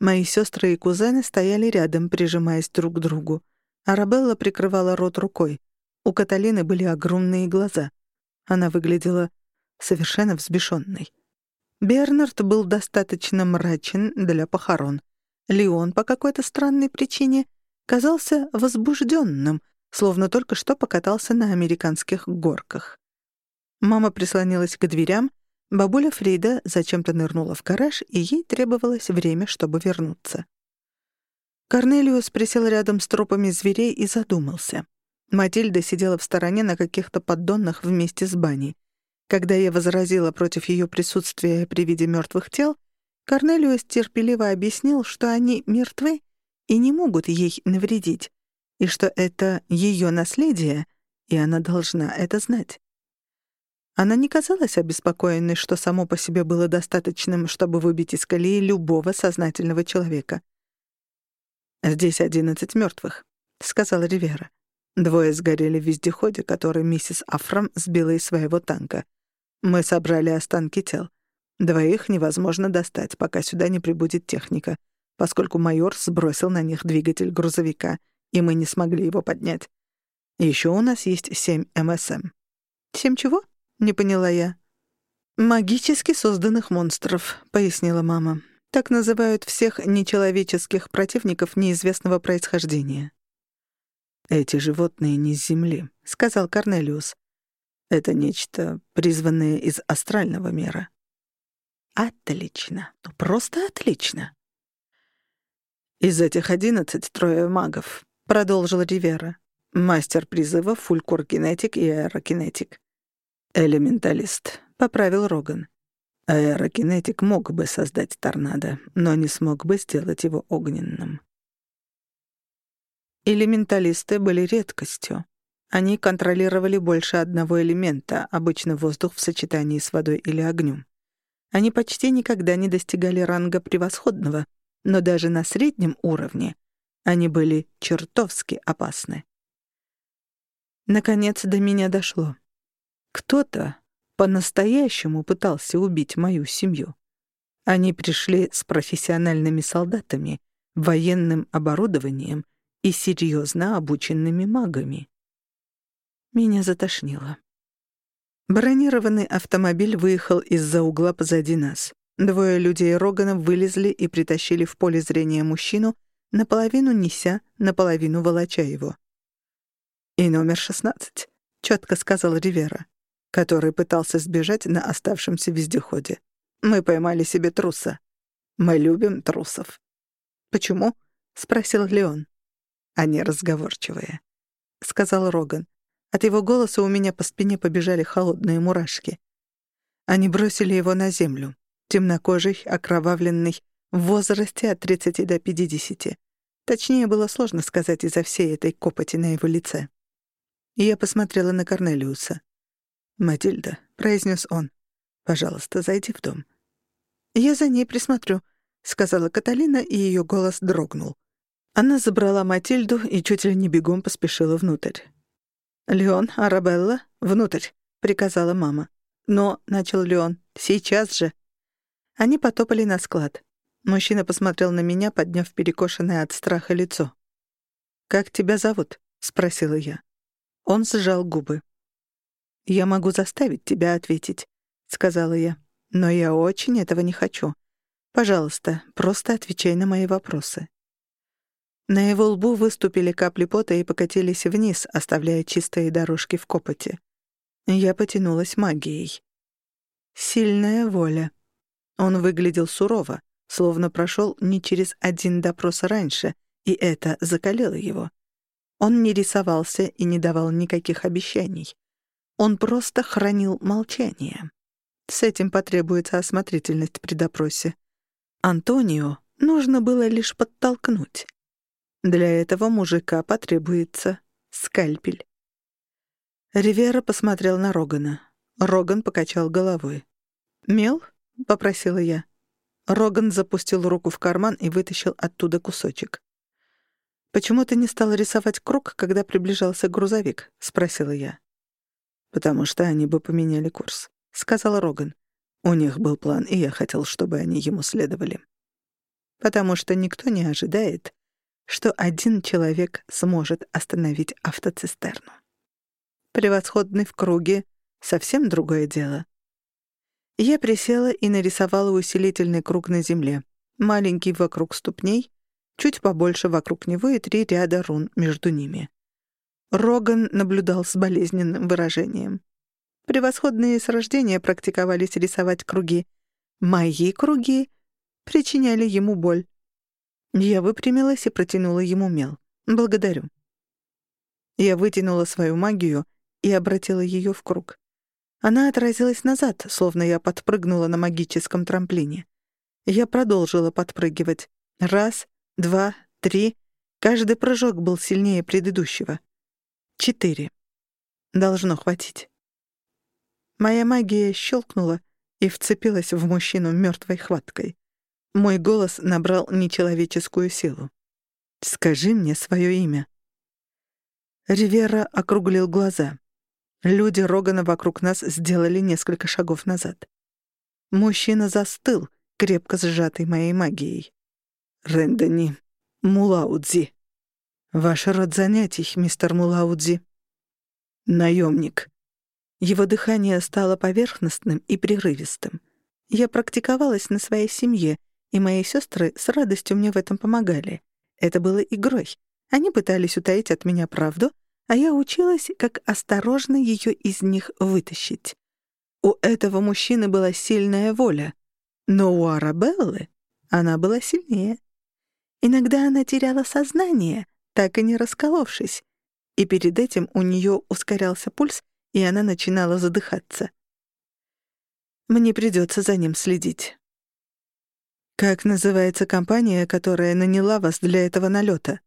Мои сестры и кузены стояли рядом, прижимаясь друг к другу. Арабелла прикрывала рот рукой. У Каталины были огромные глаза. Она выглядела совершенно взбешенной. Бернард был достаточно мрачен для похорон. Леон по какой-то странной причине казался возбужденным, словно только что покатался на американских горках. Мама прислонилась к дверям, бабуля Фрида зачем-то нырнула в гараж, и ей требовалось время, чтобы вернуться. Корнелиус присел рядом с трупами зверей и задумался. Матильда сидела в стороне на каких-то поддонах вместе с Баней. Когда я возразила против ее присутствия при виде мертвых тел, Корнелиус терпеливо объяснил, что они мертвы и не могут ей навредить, и что это ее наследие, и она должна это знать. Она не казалась обеспокоенной, что само по себе было достаточным, чтобы выбить из колеи любого сознательного человека. «Здесь одиннадцать мертвых», — сказала Ривера. Двое сгорели в вездеходе, который миссис Афрам сбила из своего танка. Мы собрали останки тел. Двоих невозможно достать, пока сюда не прибудет техника, поскольку майор сбросил на них двигатель грузовика, и мы не смогли его поднять. Еще у нас есть семь МСМ. «Семь чего?» — не поняла я. «Магически созданных монстров», — пояснила мама. «Так называют всех нечеловеческих противников неизвестного происхождения». «Эти животные не с Земли», — сказал Корнелиус. Это нечто, призванное из астрального мира. Отлично. Ну, просто отлично. Из этих одиннадцать трое магов, — продолжил Ривера. Мастер призыва, фулькор-кинетик и аэрокинетик. Элементалист, — поправил Роган. Аэрокинетик мог бы создать торнадо, но не смог бы сделать его огненным. Элементалисты были редкостью. Они контролировали больше одного элемента, обычно воздух в сочетании с водой или огнем. Они почти никогда не достигали ранга превосходного, но даже на среднем уровне они были чертовски опасны. Наконец до меня дошло. Кто-то по-настоящему пытался убить мою семью. Они пришли с профессиональными солдатами, военным оборудованием и серьезно обученными магами. Меня затошнило. Бронированный автомобиль выехал из-за угла позади нас. Двое людей Рогана вылезли и притащили в поле зрения мужчину, наполовину неся, наполовину волоча его. «И номер шестнадцать», — четко сказал Ривера, который пытался сбежать на оставшемся вездеходе. «Мы поймали себе труса. Мы любим трусов». «Почему?» — спросил Леон. «Они разговорчивые», — сказал Роган. От его голоса у меня по спине побежали холодные мурашки. Они бросили его на землю. Темнокожий, окровавленный, в возрасте от 30 до 50. Точнее, было сложно сказать из-за всей этой копоти на его лице. И я посмотрела на Корнелиуса. «Матильда», — произнес он, — «пожалуйста, зайди в дом». «Я за ней присмотрю», — сказала Каталина, и ее голос дрогнул. Она забрала Матильду и чуть ли не бегом поспешила внутрь. «Леон, Арабелла, внутрь», — приказала мама. «Но», — начал Леон, — «сейчас же». Они потопали на склад. Мужчина посмотрел на меня, подняв перекошенное от страха лицо. «Как тебя зовут?» — спросила я. Он сжал губы. «Я могу заставить тебя ответить», — сказала я. «Но я очень этого не хочу. Пожалуйста, просто отвечай на мои вопросы». На его лбу выступили капли пота и покатились вниз, оставляя чистые дорожки в копоте. Я потянулась магией. Сильная воля. Он выглядел сурово, словно прошел не через один допрос раньше, и это закалило его. Он не рисовался и не давал никаких обещаний. Он просто хранил молчание. С этим потребуется осмотрительность при допросе. Антонио нужно было лишь подтолкнуть. Для этого мужика потребуется скальпель. Ривера посмотрел на Рогана. Роган покачал головой. «Мел?» — попросила я. Роган запустил руку в карман и вытащил оттуда кусочек. «Почему ты не стал рисовать круг, когда приближался грузовик?» — спросила я. «Потому что они бы поменяли курс», — сказал Роган. «У них был план, и я хотел, чтобы они ему следовали». «Потому что никто не ожидает, что один человек сможет остановить автоцистерну. Превосходный в круге — совсем другое дело. Я присела и нарисовала усилительный круг на земле, маленький вокруг ступней, чуть побольше вокруг него и три ряда рун между ними. Роган наблюдал с болезненным выражением. Превосходные с рождения практиковались рисовать круги. Мои круги причиняли ему боль. Я выпрямилась и протянула ему мел. «Благодарю». Я вытянула свою магию и обратила ее в круг. Она отразилась назад, словно я подпрыгнула на магическом трамплине. Я продолжила подпрыгивать. Раз, два, три. Каждый прыжок был сильнее предыдущего. Четыре. Должно хватить. Моя магия щелкнула и вцепилась в мужчину мертвой хваткой. Мой голос набрал нечеловеческую силу. «Скажи мне свое имя». Ривера округлил глаза. Люди Рогана вокруг нас сделали несколько шагов назад. Мужчина застыл, крепко сжатый моей магией. «Рэндони, Мулаудзи. Ваш род занятий, мистер Мулаудзи». «Наемник». Его дыхание стало поверхностным и прерывистым. Я практиковалась на своей семье — и мои сестры с радостью мне в этом помогали. Это было игрой. Они пытались утаить от меня правду, а я училась, как осторожно ее из них вытащить. У этого мужчины была сильная воля, но у Арабеллы она была сильнее. Иногда она теряла сознание, так и не расколовшись, и перед этим у нее ускорялся пульс, и она начинала задыхаться. Мне придется за ним следить. Как называется компания, которая наняла вас для этого налета?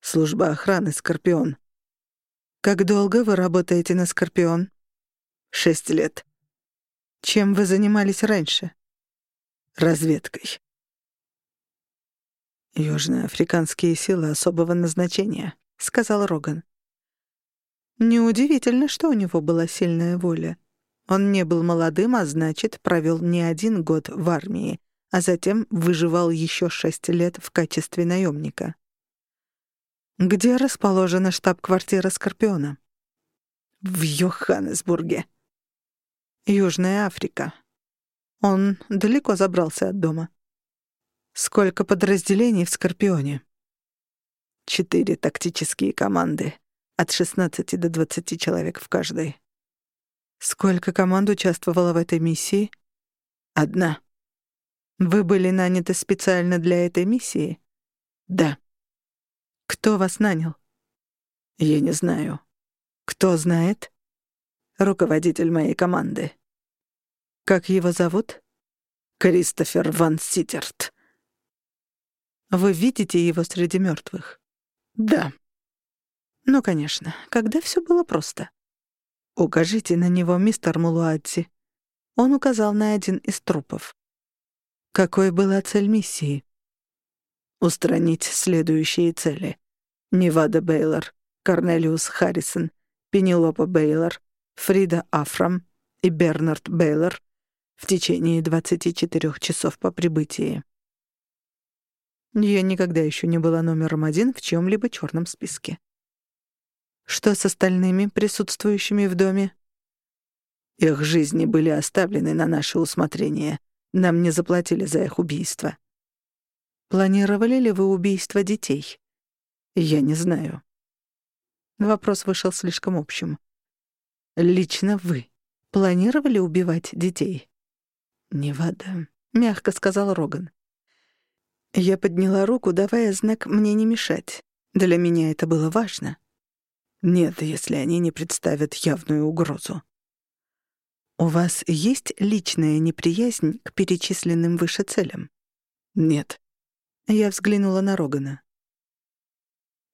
Служба охраны «Скорпион». Как долго вы работаете на «Скорпион»? Шесть лет. Чем вы занимались раньше? Разведкой. «Южноафриканские силы особого назначения», — сказал Роган. Неудивительно, что у него была сильная воля. Он не был молодым, а значит, провел не один год в армии, а затем выживал еще шесть лет в качестве наемника. Где расположена штаб-квартира Скорпиона? В Йоханнесбурге. Южная Африка. Он далеко забрался от дома. Сколько подразделений в Скорпионе? Четыре тактические команды. От 16 до 20 человек в каждой. Сколько команд участвовало в этой миссии? Одна. Вы были наняты специально для этой миссии? Да. Кто вас нанял? Я не знаю. Кто знает? Руководитель моей команды. Как его зовут? Кристофер Ван Ситерт. Вы видите его среди мертвых? Да. Ну, конечно, когда все было просто. Укажите на него, мистер Мулуадзи. Он указал на один из трупов. Какой была цель миссии? Устранить следующие цели. Невада Бейлор, Корнелиус Харрисон, Пенелопа Бейлор, Фрида Афрам и Бернард Бейлор в течение 24 часов по прибытии. Я никогда еще не была номером один в чьем-либо черном списке. Что с остальными присутствующими в доме? Их жизни были оставлены на наше усмотрение. Нам не заплатили за их убийство. Планировали ли вы убийство детей? Я не знаю. Вопрос вышел слишком общим. Лично вы планировали убивать детей? Невада, мягко сказал Роган. Я подняла руку, давая знак мне не мешать. Для меня это было важно. Нет, если они не представят явную угрозу. У вас есть личная неприязнь к перечисленным выше целям? Нет. Я взглянула на Рогана.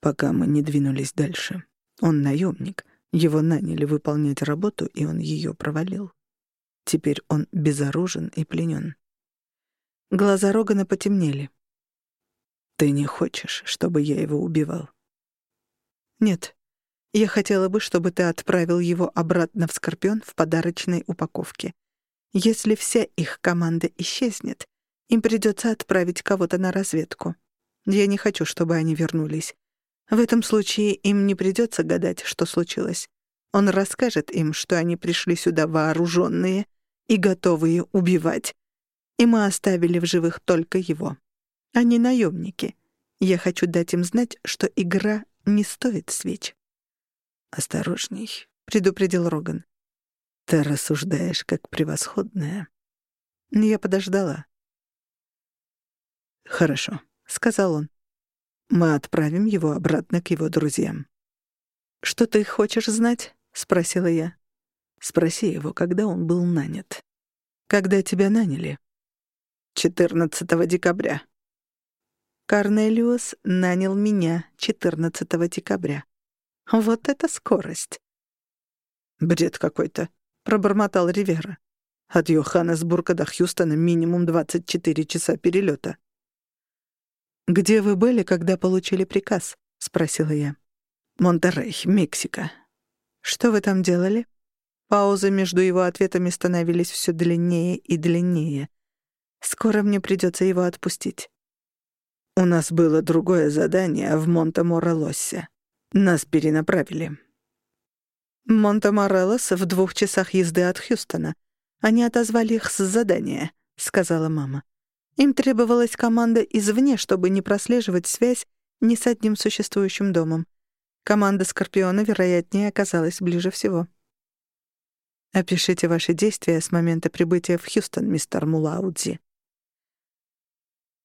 Пока мы не двинулись дальше. Он наемник. Его наняли выполнять работу, и он ее провалил. Теперь он безоружен и пленен. Глаза Рогана потемнели. «Ты не хочешь, чтобы я его убивал?» «Нет. Я хотела бы, чтобы ты отправил его обратно в Скорпион в подарочной упаковке. Если вся их команда исчезнет, им придется отправить кого-то на разведку. Я не хочу, чтобы они вернулись. В этом случае им не придется гадать, что случилось. Он расскажет им, что они пришли сюда вооруженные и готовые убивать. И мы оставили в живых только его. Они наемники. Я хочу дать им знать, что игра не стоит свеч. «Осторожней», — предупредил Роган. «Ты рассуждаешь как превосходная». Я подождала. «Хорошо», — сказал он. «Мы отправим его обратно к его друзьям». «Что ты хочешь знать?» — спросила я. «Спроси его, когда он был нанят». «Когда тебя наняли?» «14 декабря». Корнелиус нанял меня 14 декабря. Вот это скорость. «Бред какой-то», — пробормотал Ривера. «От Йоханнесбурга до Хьюстона минимум 24 часа перелета. «Где вы были, когда получили приказ?» — спросила я. «Монтеррей, Мексика». «Что вы там делали?» Паузы между его ответами становились все длиннее и длиннее. «Скоро мне придется его отпустить». «У нас было другое задание в Монте-Морелосе», нас перенаправили. «Монте-Морелос в двух часах езды от Хьюстона. Они отозвали их с задания», — сказала мама. «Им требовалась команда извне, чтобы не прослеживать связь ни с одним существующим домом. Команда Скорпиона, вероятнее, оказалась ближе всего». «Опишите ваши действия с момента прибытия в Хьюстон, мистер Мулаудзи».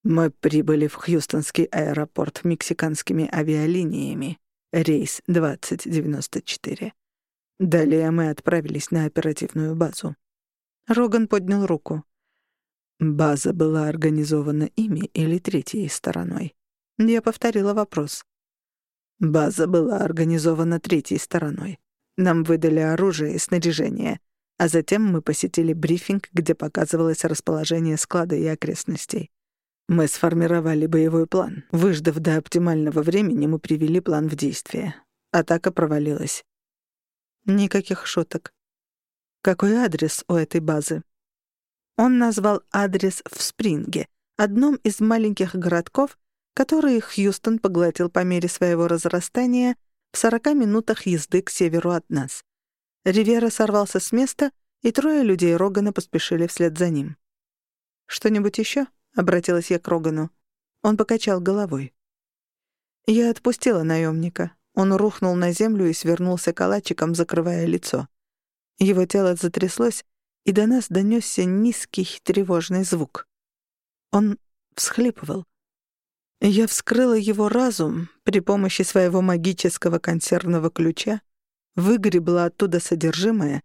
«Мы прибыли в Хьюстонский аэропорт мексиканскими авиалиниями», рейс 2094. Далее мы отправились на оперативную базу. Роган поднял руку. База была организована ими или третьей стороной? Я повторила вопрос. База была организована третьей стороной. Нам выдали оружие и снаряжение, а затем мы посетили брифинг, где показывалось расположение склада и окрестностей. Мы сформировали боевой план. Выждав до оптимального времени, мы привели план в действие. Атака провалилась. Никаких шуток. Какой адрес у этой базы? Он назвал адрес в Спринге, одном из маленьких городков, которые Хьюстон поглотил по мере своего разрастания в 40 минутах езды к северу от нас. Ривера сорвался с места, и трое людей Рогана поспешили вслед за ним. «Что-нибудь еще? — обратилась я к Рогану. Он покачал головой. Я отпустила наемника. Он рухнул на землю и свернулся калачиком, закрывая лицо. Его тело затряслось, и до нас донесся низкий тревожный звук. Он всхлипывал. Я вскрыла его разум при помощи своего магического консервного ключа, выгребла оттуда содержимое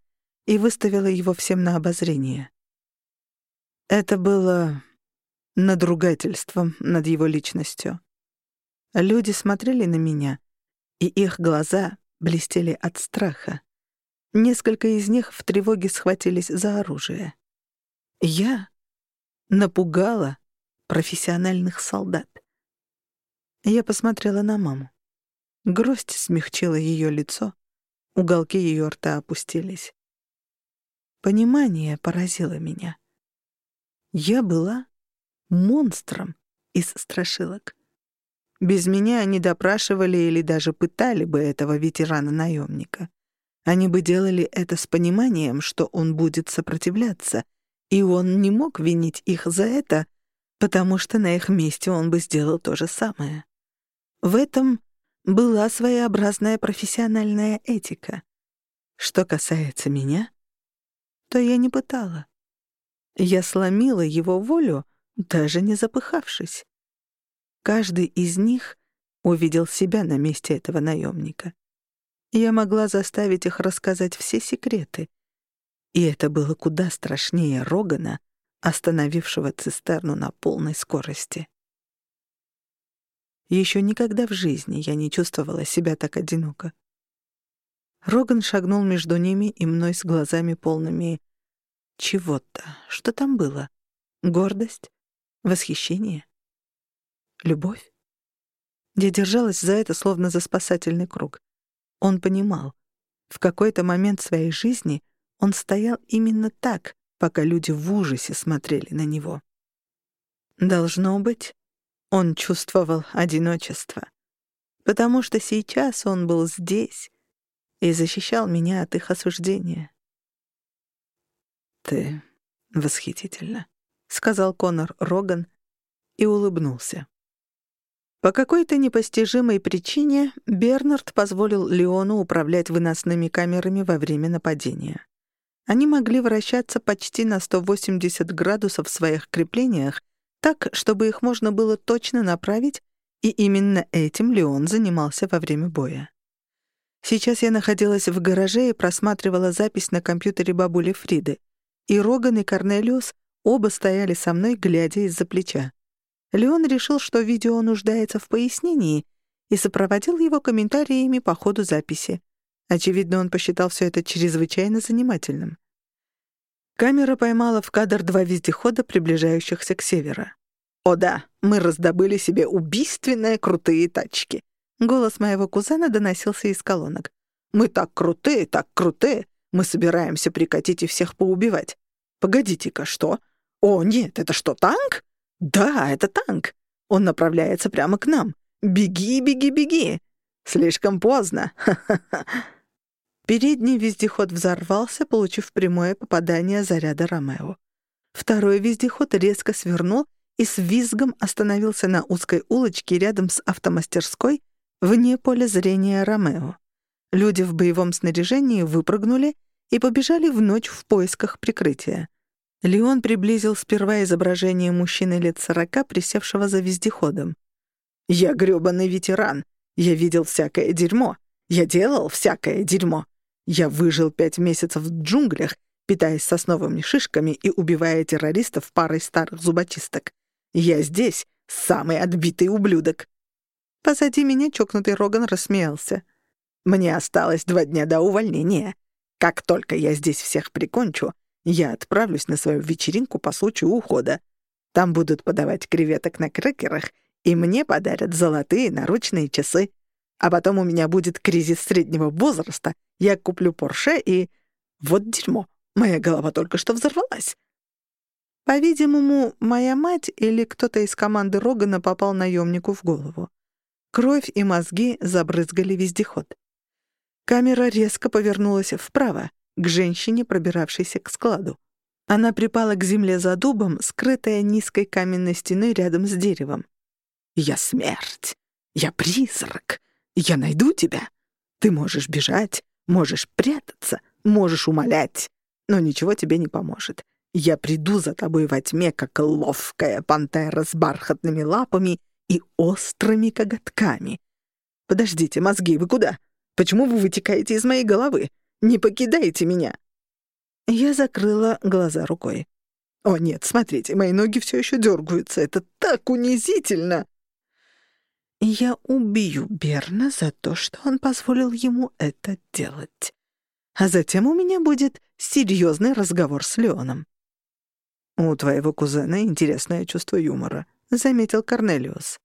и выставила его всем на обозрение. Это было надругательством над его личностью. Люди смотрели на меня, и их глаза блестели от страха. Несколько из них в тревоге схватились за оружие. Я напугала профессиональных солдат. Я посмотрела на маму. Грусть смягчила ее лицо, уголки ее рта опустились. Понимание поразило меня. Я была монстром из страшилок. Без меня они допрашивали или даже пытали бы этого ветерана-наемника. Они бы делали это с пониманием, что он будет сопротивляться, и он не мог винить их за это, потому что на их месте он бы сделал то же самое. В этом была своеобразная профессиональная этика. Что касается меня, то я не пытала. Я сломила его волю, даже не запыхавшись. Каждый из них увидел себя на месте этого наемника. Я могла заставить их рассказать все секреты. И это было куда страшнее Рогана, остановившего цистерну на полной скорости. Еще никогда в жизни я не чувствовала себя так одиноко. Роган шагнул между ними и мной с глазами полными чего-то. Что там было? Гордость? Восхищение? Любовь? Я держалась за это, словно за спасательный круг. Он понимал. В какой-то момент своей жизни он стоял именно так, пока люди в ужасе смотрели на него. Должно быть, он чувствовал одиночество, потому что сейчас он был здесь и защищал меня от их осуждения. «Ты восхитительна», — сказал Конор Роган и улыбнулся. По какой-то непостижимой причине Бернард позволил Леону управлять выносными камерами во время нападения. Они могли вращаться почти на 180 градусов в своих креплениях, так, чтобы их можно было точно направить, и именно этим Леон занимался во время боя. Сейчас я находилась в гараже и просматривала запись на компьютере бабули Фриды, и Роган и Корнелиус оба стояли со мной, глядя из-за плеча. Леон решил, что видео нуждается в пояснении, и сопроводил его комментариями по ходу записи. Очевидно, он посчитал все это чрезвычайно занимательным. Камера поймала в кадр два вездехода, приближающихся к северу. «О да, мы раздобыли себе убийственные крутые тачки». Голос моего кузена доносился из колонок. «Мы так крутые, так крутые. Мы собираемся прикатить и всех поубивать. Погодите-ка, что? О, нет, это что, танк? Да, это танк. Он направляется прямо к нам. Беги, беги, беги. Слишком поздно. Передний вездеход взорвался, получив прямое попадание заряда Ромео. Второй вездеход резко свернул и с визгом остановился на узкой улочке рядом с автомастерской вне поля зрения Ромео. Люди в боевом снаряжении выпрыгнули и побежали в ночь в поисках прикрытия. Леон приблизил сперва изображение мужчины лет сорока, присевшего за вездеходом. «Я грёбаный ветеран. Я видел всякое дерьмо. Я делал всякое дерьмо. Я выжил пять месяцев в джунглях, питаясь сосновыми шишками и убивая террористов парой старых зубочисток. Я здесь самый отбитый ублюдок». Позади меня чокнутый Роган рассмеялся. «Мне осталось два дня до увольнения. Как только я здесь всех прикончу, я отправлюсь на свою вечеринку по случаю ухода. Там будут подавать креветок на крекерах, и мне подарят золотые наручные часы. А потом у меня будет кризис среднего возраста, я куплю Порше и... Вот дерьмо, моя голова только что взорвалась. По-видимому, моя мать или кто-то из команды Рогана попал наемнику в голову. Кровь и мозги забрызгали вездеход. Камера резко повернулась вправо, к женщине, пробиравшейся к складу. Она припала к земле за дубом, скрытая низкой каменной стеной рядом с деревом. «Я смерть! Я призрак! Я найду тебя! Ты можешь бежать, можешь прятаться, можешь умолять, но ничего тебе не поможет. Я приду за тобой во тьме, как ловкая пантера с бархатными лапами и острыми коготками. Подождите, мозги, вы куда? Почему вы вытекаете из моей головы? Не покидайте меня!» Я закрыла глаза рукой. О нет, смотрите, мои ноги все еще дергаются. Это так унизительно. Я убью Берна за то, что он позволил ему это делать. А затем у меня будет серьезный разговор с Леоном. «У твоего кузена интересное чувство юмора», — заметил Корнелиус.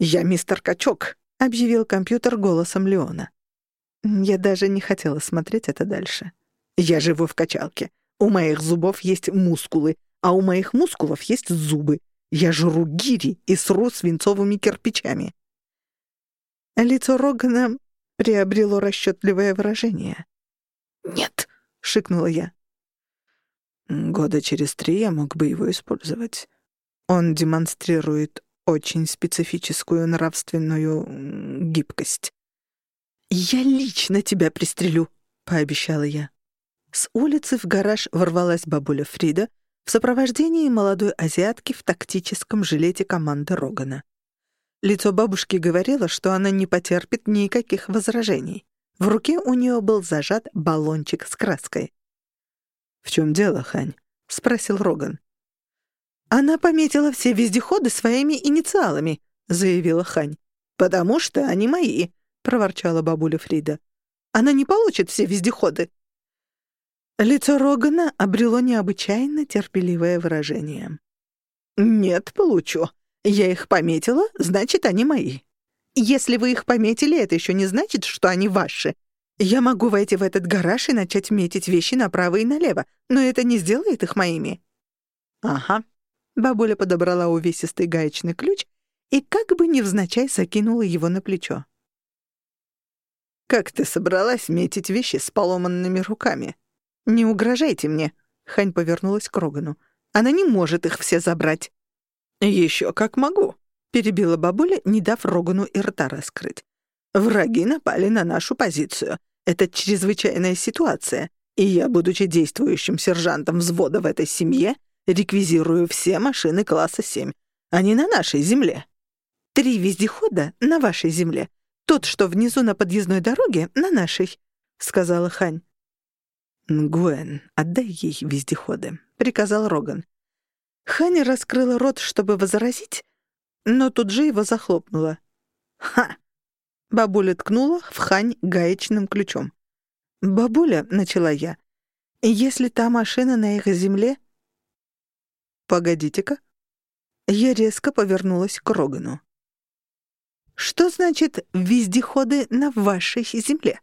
«Я мистер Качок», — объявил компьютер голосом Леона. Я даже не хотела смотреть это дальше. «Я живу в качалке. У моих зубов есть мускулы, а у моих мускулов есть зубы. Я жру гири и сру свинцовыми кирпичами». Лицо Рогана приобрело расчетливое выражение. «Нет», — шикнула я. «Года через три я мог бы его использовать. Он демонстрирует очень специфическую нравственную гибкость». «Я лично тебя пристрелю», — пообещала я. С улицы в гараж ворвалась бабуля Фрида в сопровождении молодой азиатки в тактическом жилете команды Рогана. Лицо бабушки говорило, что она не потерпит никаких возражений. В руке у нее был зажат баллончик с краской. «В чем дело, Хань?» — спросил Роган. «Она пометила все вездеходы своими инициалами», — заявила Хань. «Потому что они мои», — проворчала бабуля Фрида. «Она не получит все вездеходы». Лицо Рогана обрело необычайно терпеливое выражение. «Нет, получу. Я их пометила, значит, они мои. Если вы их пометили, это еще не значит, что они ваши. Я могу войти в этот гараж и начать метить вещи направо и налево, но это не сделает их моими». «Ага». Бабуля подобрала увесистый гаечный ключ и как бы невзначай закинула его на плечо. «Как ты собралась метить вещи с поломанными руками?» «Не угрожайте мне», — Хань повернулась к Рогану. «Она не может их все забрать». «Еще как могу», — перебила бабуля, не дав Рогану и рта раскрыть. «Враги напали на нашу позицию. Это чрезвычайная ситуация, и я, будучи действующим сержантом взвода в этой семье, реквизирую все машины класса 7. Они на нашей земле». «Три вездехода на вашей земле. Тот, что внизу на подъездной дороге, на нашей», — сказала Хань. «Нгуэн, отдай ей вездеходы», — приказал Роган. Хани раскрыла рот, чтобы возразить, но тут же его захлопнула. «Ха!» — бабуля ткнула в Хань гаечным ключом. «Бабуля», — начала я, — «если та машина на их земле...» «Погодите-ка». Я резко повернулась к Рогану. «Что значит «вездеходы на вашей земле»?»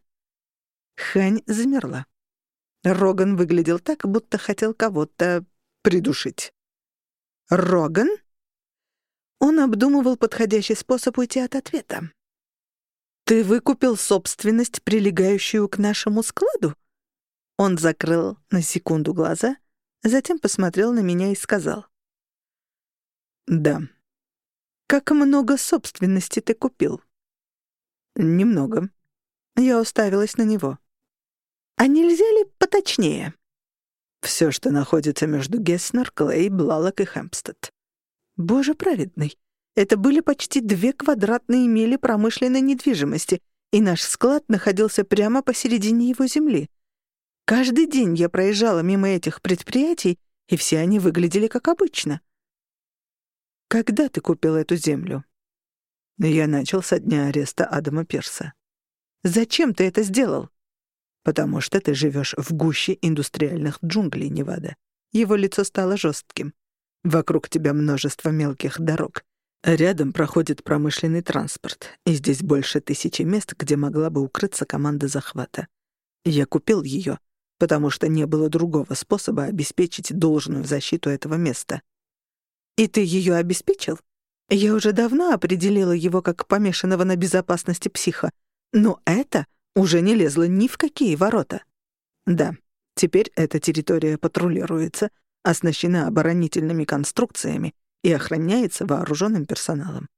Хань замерла. Роган выглядел так, будто хотел кого-то придушить. «Роган?» Он обдумывал подходящий способ уйти от ответа. «Ты выкупил собственность, прилегающую к нашему складу?» Он закрыл на секунду глаза, затем посмотрел на меня и сказал. «Да». «Как много собственности ты купил?» «Немного». Я уставилась на него. А нельзя ли поточнее? Все, что находится между Гесснер, Клей, Блалок и Хэмпстед. Боже праведный, это были почти две квадратные мили промышленной недвижимости, и наш склад находился прямо посередине его земли. Каждый день я проезжала мимо этих предприятий, и все они выглядели как обычно. Когда ты купил эту землю? Я начал со дня ареста Адама Пирса. Зачем ты это сделал? потому что ты живешь в гуще индустриальных джунглей Невада. Его лицо стало жестким. Вокруг тебя множество мелких дорог. Рядом проходит промышленный транспорт, и здесь больше тысячи мест, где могла бы укрыться команда захвата. Я купил ее, потому что не было другого способа обеспечить должную защиту этого места. И ты ее обеспечил? Я уже давно определила его как помешанного на безопасности психа, но это уже не лезла ни в какие ворота. Да, теперь эта территория патрулируется, оснащена оборонительными конструкциями и охраняется вооруженным персоналом.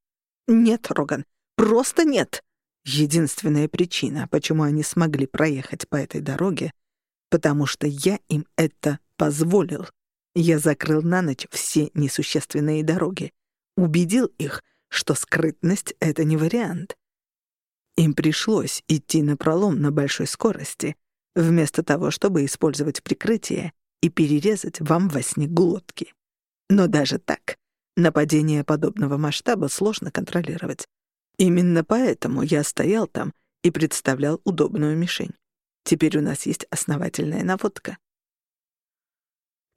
Нет, Роган, просто нет. Единственная причина, почему они смогли проехать по этой дороге, потому что я им это позволил. Я закрыл на ночь все несущественные дороги, убедил их, что скрытность — это не вариант. Им пришлось идти на пролом на большой скорости, вместо того, чтобы использовать прикрытие и перерезать вам во сне глотки. Но даже так, нападение подобного масштаба сложно контролировать. Именно поэтому я стоял там и представлял удобную мишень. Теперь у нас есть основательная наводка.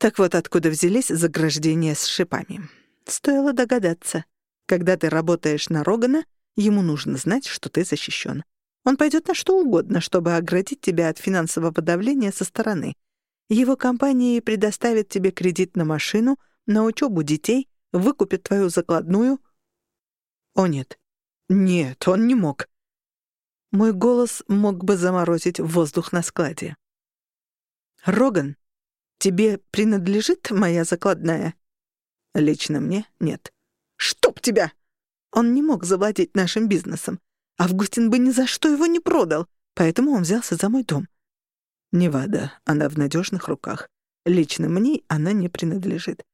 Так вот откуда взялись заграждения с шипами. Стоило догадаться. Когда ты работаешь на Рогана, ему нужно знать, что ты защищен. Он пойдет на что угодно, чтобы оградить тебя от финансового давления со стороны. Его компании предоставят тебе кредит на машину, на учебу детей, выкупят твою закладную. О нет. Нет, он не мог. Мой голос мог бы заморозить воздух на складе. «Роган, тебе принадлежит моя закладная?» «Лично мне нет». «Чтоб тебя!» Он не мог завладеть нашим бизнесом. Августин бы ни за что его не продал, поэтому он взялся за мой дом. Невада, она в надежных руках. Лично мне она не принадлежит.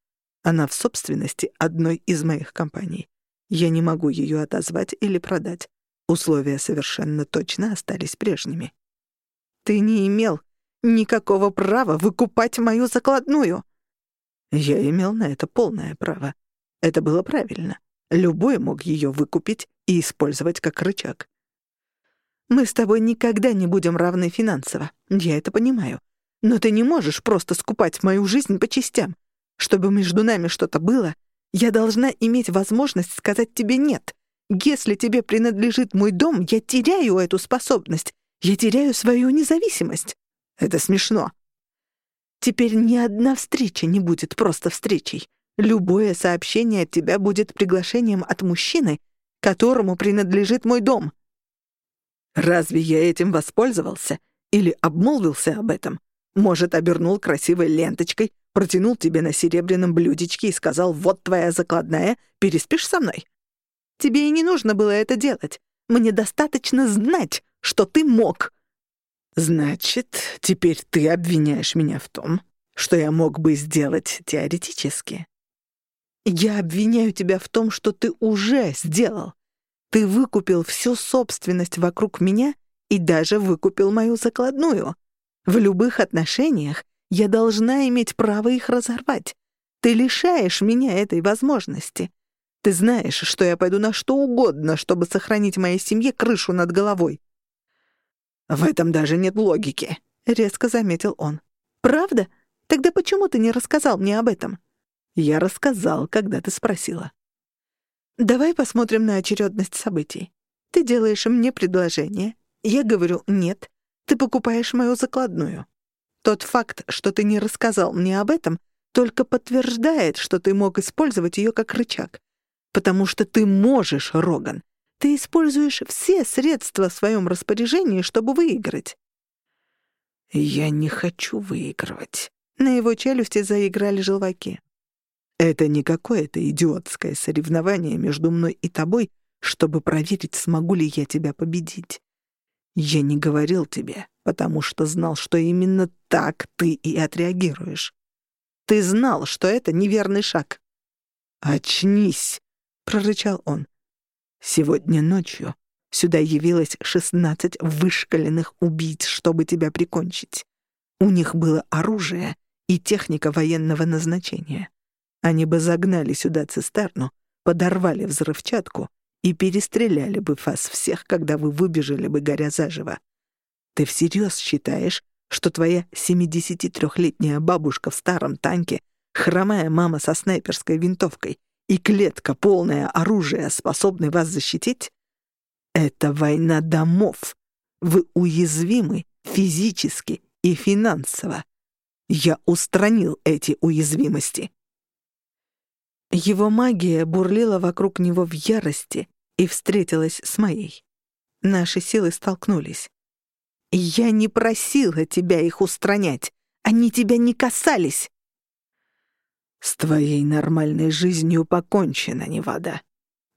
Она в собственности одной из моих компаний. Я не могу ее отозвать или продать. Условия совершенно точно остались прежними. Ты не имел никакого права выкупать мою закладную. Я имел на это полное право. Это было правильно. Любой мог ее выкупить и использовать как рычаг. Мы с тобой никогда не будем равны финансово, я это понимаю. Но ты не можешь просто скупать мою жизнь по частям. Чтобы между нами что-то было, я должна иметь возможность сказать тебе «нет». Если тебе принадлежит мой дом, я теряю эту способность. Я теряю свою независимость. Это смешно. Теперь ни одна встреча не будет просто встречей. Любое сообщение от тебя будет приглашением от мужчины, которому принадлежит мой дом. Разве я этим воспользовался? Или обмолвился об этом? Может, обернул красивой ленточкой, протянул тебе на серебряном блюдечке и сказал «Вот твоя закладная, переспишь со мной?» Тебе и не нужно было это делать. Мне достаточно знать, что ты мог. Значит, теперь ты обвиняешь меня в том, что я мог бы сделать теоретически. Я обвиняю тебя в том, что ты уже сделал. Ты выкупил всю собственность вокруг меня и даже выкупил мою закладную. В любых отношениях я должна иметь право их разорвать. Ты лишаешь меня этой возможности. Ты знаешь, что я пойду на что угодно, чтобы сохранить моей семье крышу над головой. В этом даже нет логики, резко заметил он. Правда? Тогда почему ты не рассказал мне об этом? Я рассказал, когда ты спросила. Давай посмотрим на очередность событий. Ты делаешь мне предложение. Я говорю «нет». Ты покупаешь мою закладную. Тот факт, что ты не рассказал мне об этом, только подтверждает, что ты мог использовать ее как рычаг. Потому что ты можешь, Роган. Ты используешь все средства в своем распоряжении, чтобы выиграть. Я не хочу выигрывать. На его челюсти заиграли желваки. Это не какое-то идиотское соревнование между мной и тобой, чтобы проверить, смогу ли я тебя победить. Я не говорил тебе, потому что знал, что именно так ты и отреагируешь. Ты знал, что это неверный шаг. «Очнись!» — прорычал он. «Сегодня ночью сюда явилось шестнадцать вышкаленных убийц, чтобы тебя прикончить. У них было оружие и техника военного назначения. Они бы загнали сюда цистерну, подорвали взрывчатку и перестреляли бы вас всех, когда вы выбежали бы, горя заживо. Ты всерьез считаешь, что твоя 73-летняя бабушка в старом танке, хромая мама со снайперской винтовкой и клетка, полная оружия, способны вас защитить? Это война домов. Вы уязвимы физически и финансово. Я устранил эти уязвимости. Его магия бурлила вокруг него в ярости и встретилась с моей. Наши силы столкнулись. «Я не просила тебя их устранять. Они тебя не касались». «С твоей нормальной жизнью покончено, Невада.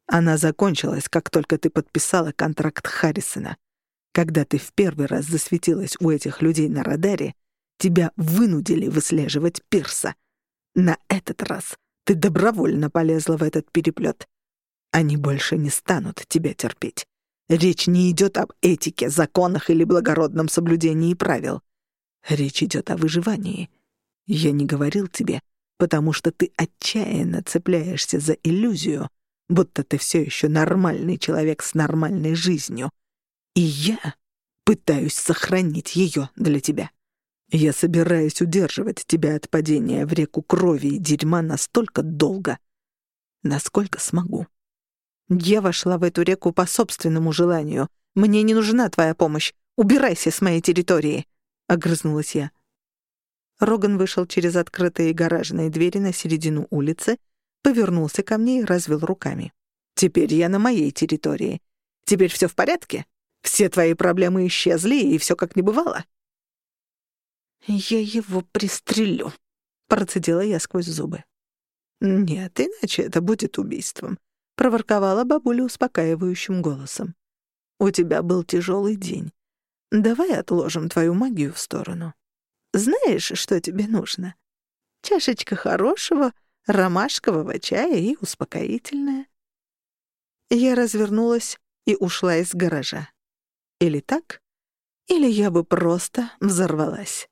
Она закончилась, как только ты подписала контракт Харрисона. Когда ты в первый раз засветилась у этих людей на радаре, тебя вынудили выслеживать Пирса. На этот раз ты добровольно полезла в этот переплет. Они больше не станут тебя терпеть. Речь не идет об этике, законах или благородном соблюдении правил. Речь идет о выживании. Я не говорил тебе, потому что ты отчаянно цепляешься за иллюзию, будто ты все еще нормальный человек с нормальной жизнью. И я пытаюсь сохранить ее для тебя. Я собираюсь удерживать тебя от падения в реку крови и дерьма настолько долго, насколько смогу. Я вошла в эту реку по собственному желанию. Мне не нужна твоя помощь. Убирайся с моей территории, — огрызнулась я. Роган вышел через открытые гаражные двери на середину улицы, повернулся ко мне и развел руками. «Теперь я на моей территории. Теперь все в порядке? Все твои проблемы исчезли, и все как не бывало?» «Я его пристрелю», — процедила я сквозь зубы. «Нет, иначе это будет убийством», — проворковала бабуля успокаивающим голосом. «У тебя был тяжелый день. Давай отложим твою магию в сторону. Знаешь, что тебе нужно? Чашечка хорошего ромашкового чая и успокоительное». Я развернулась и ушла из гаража. Или так, или я бы просто взорвалась.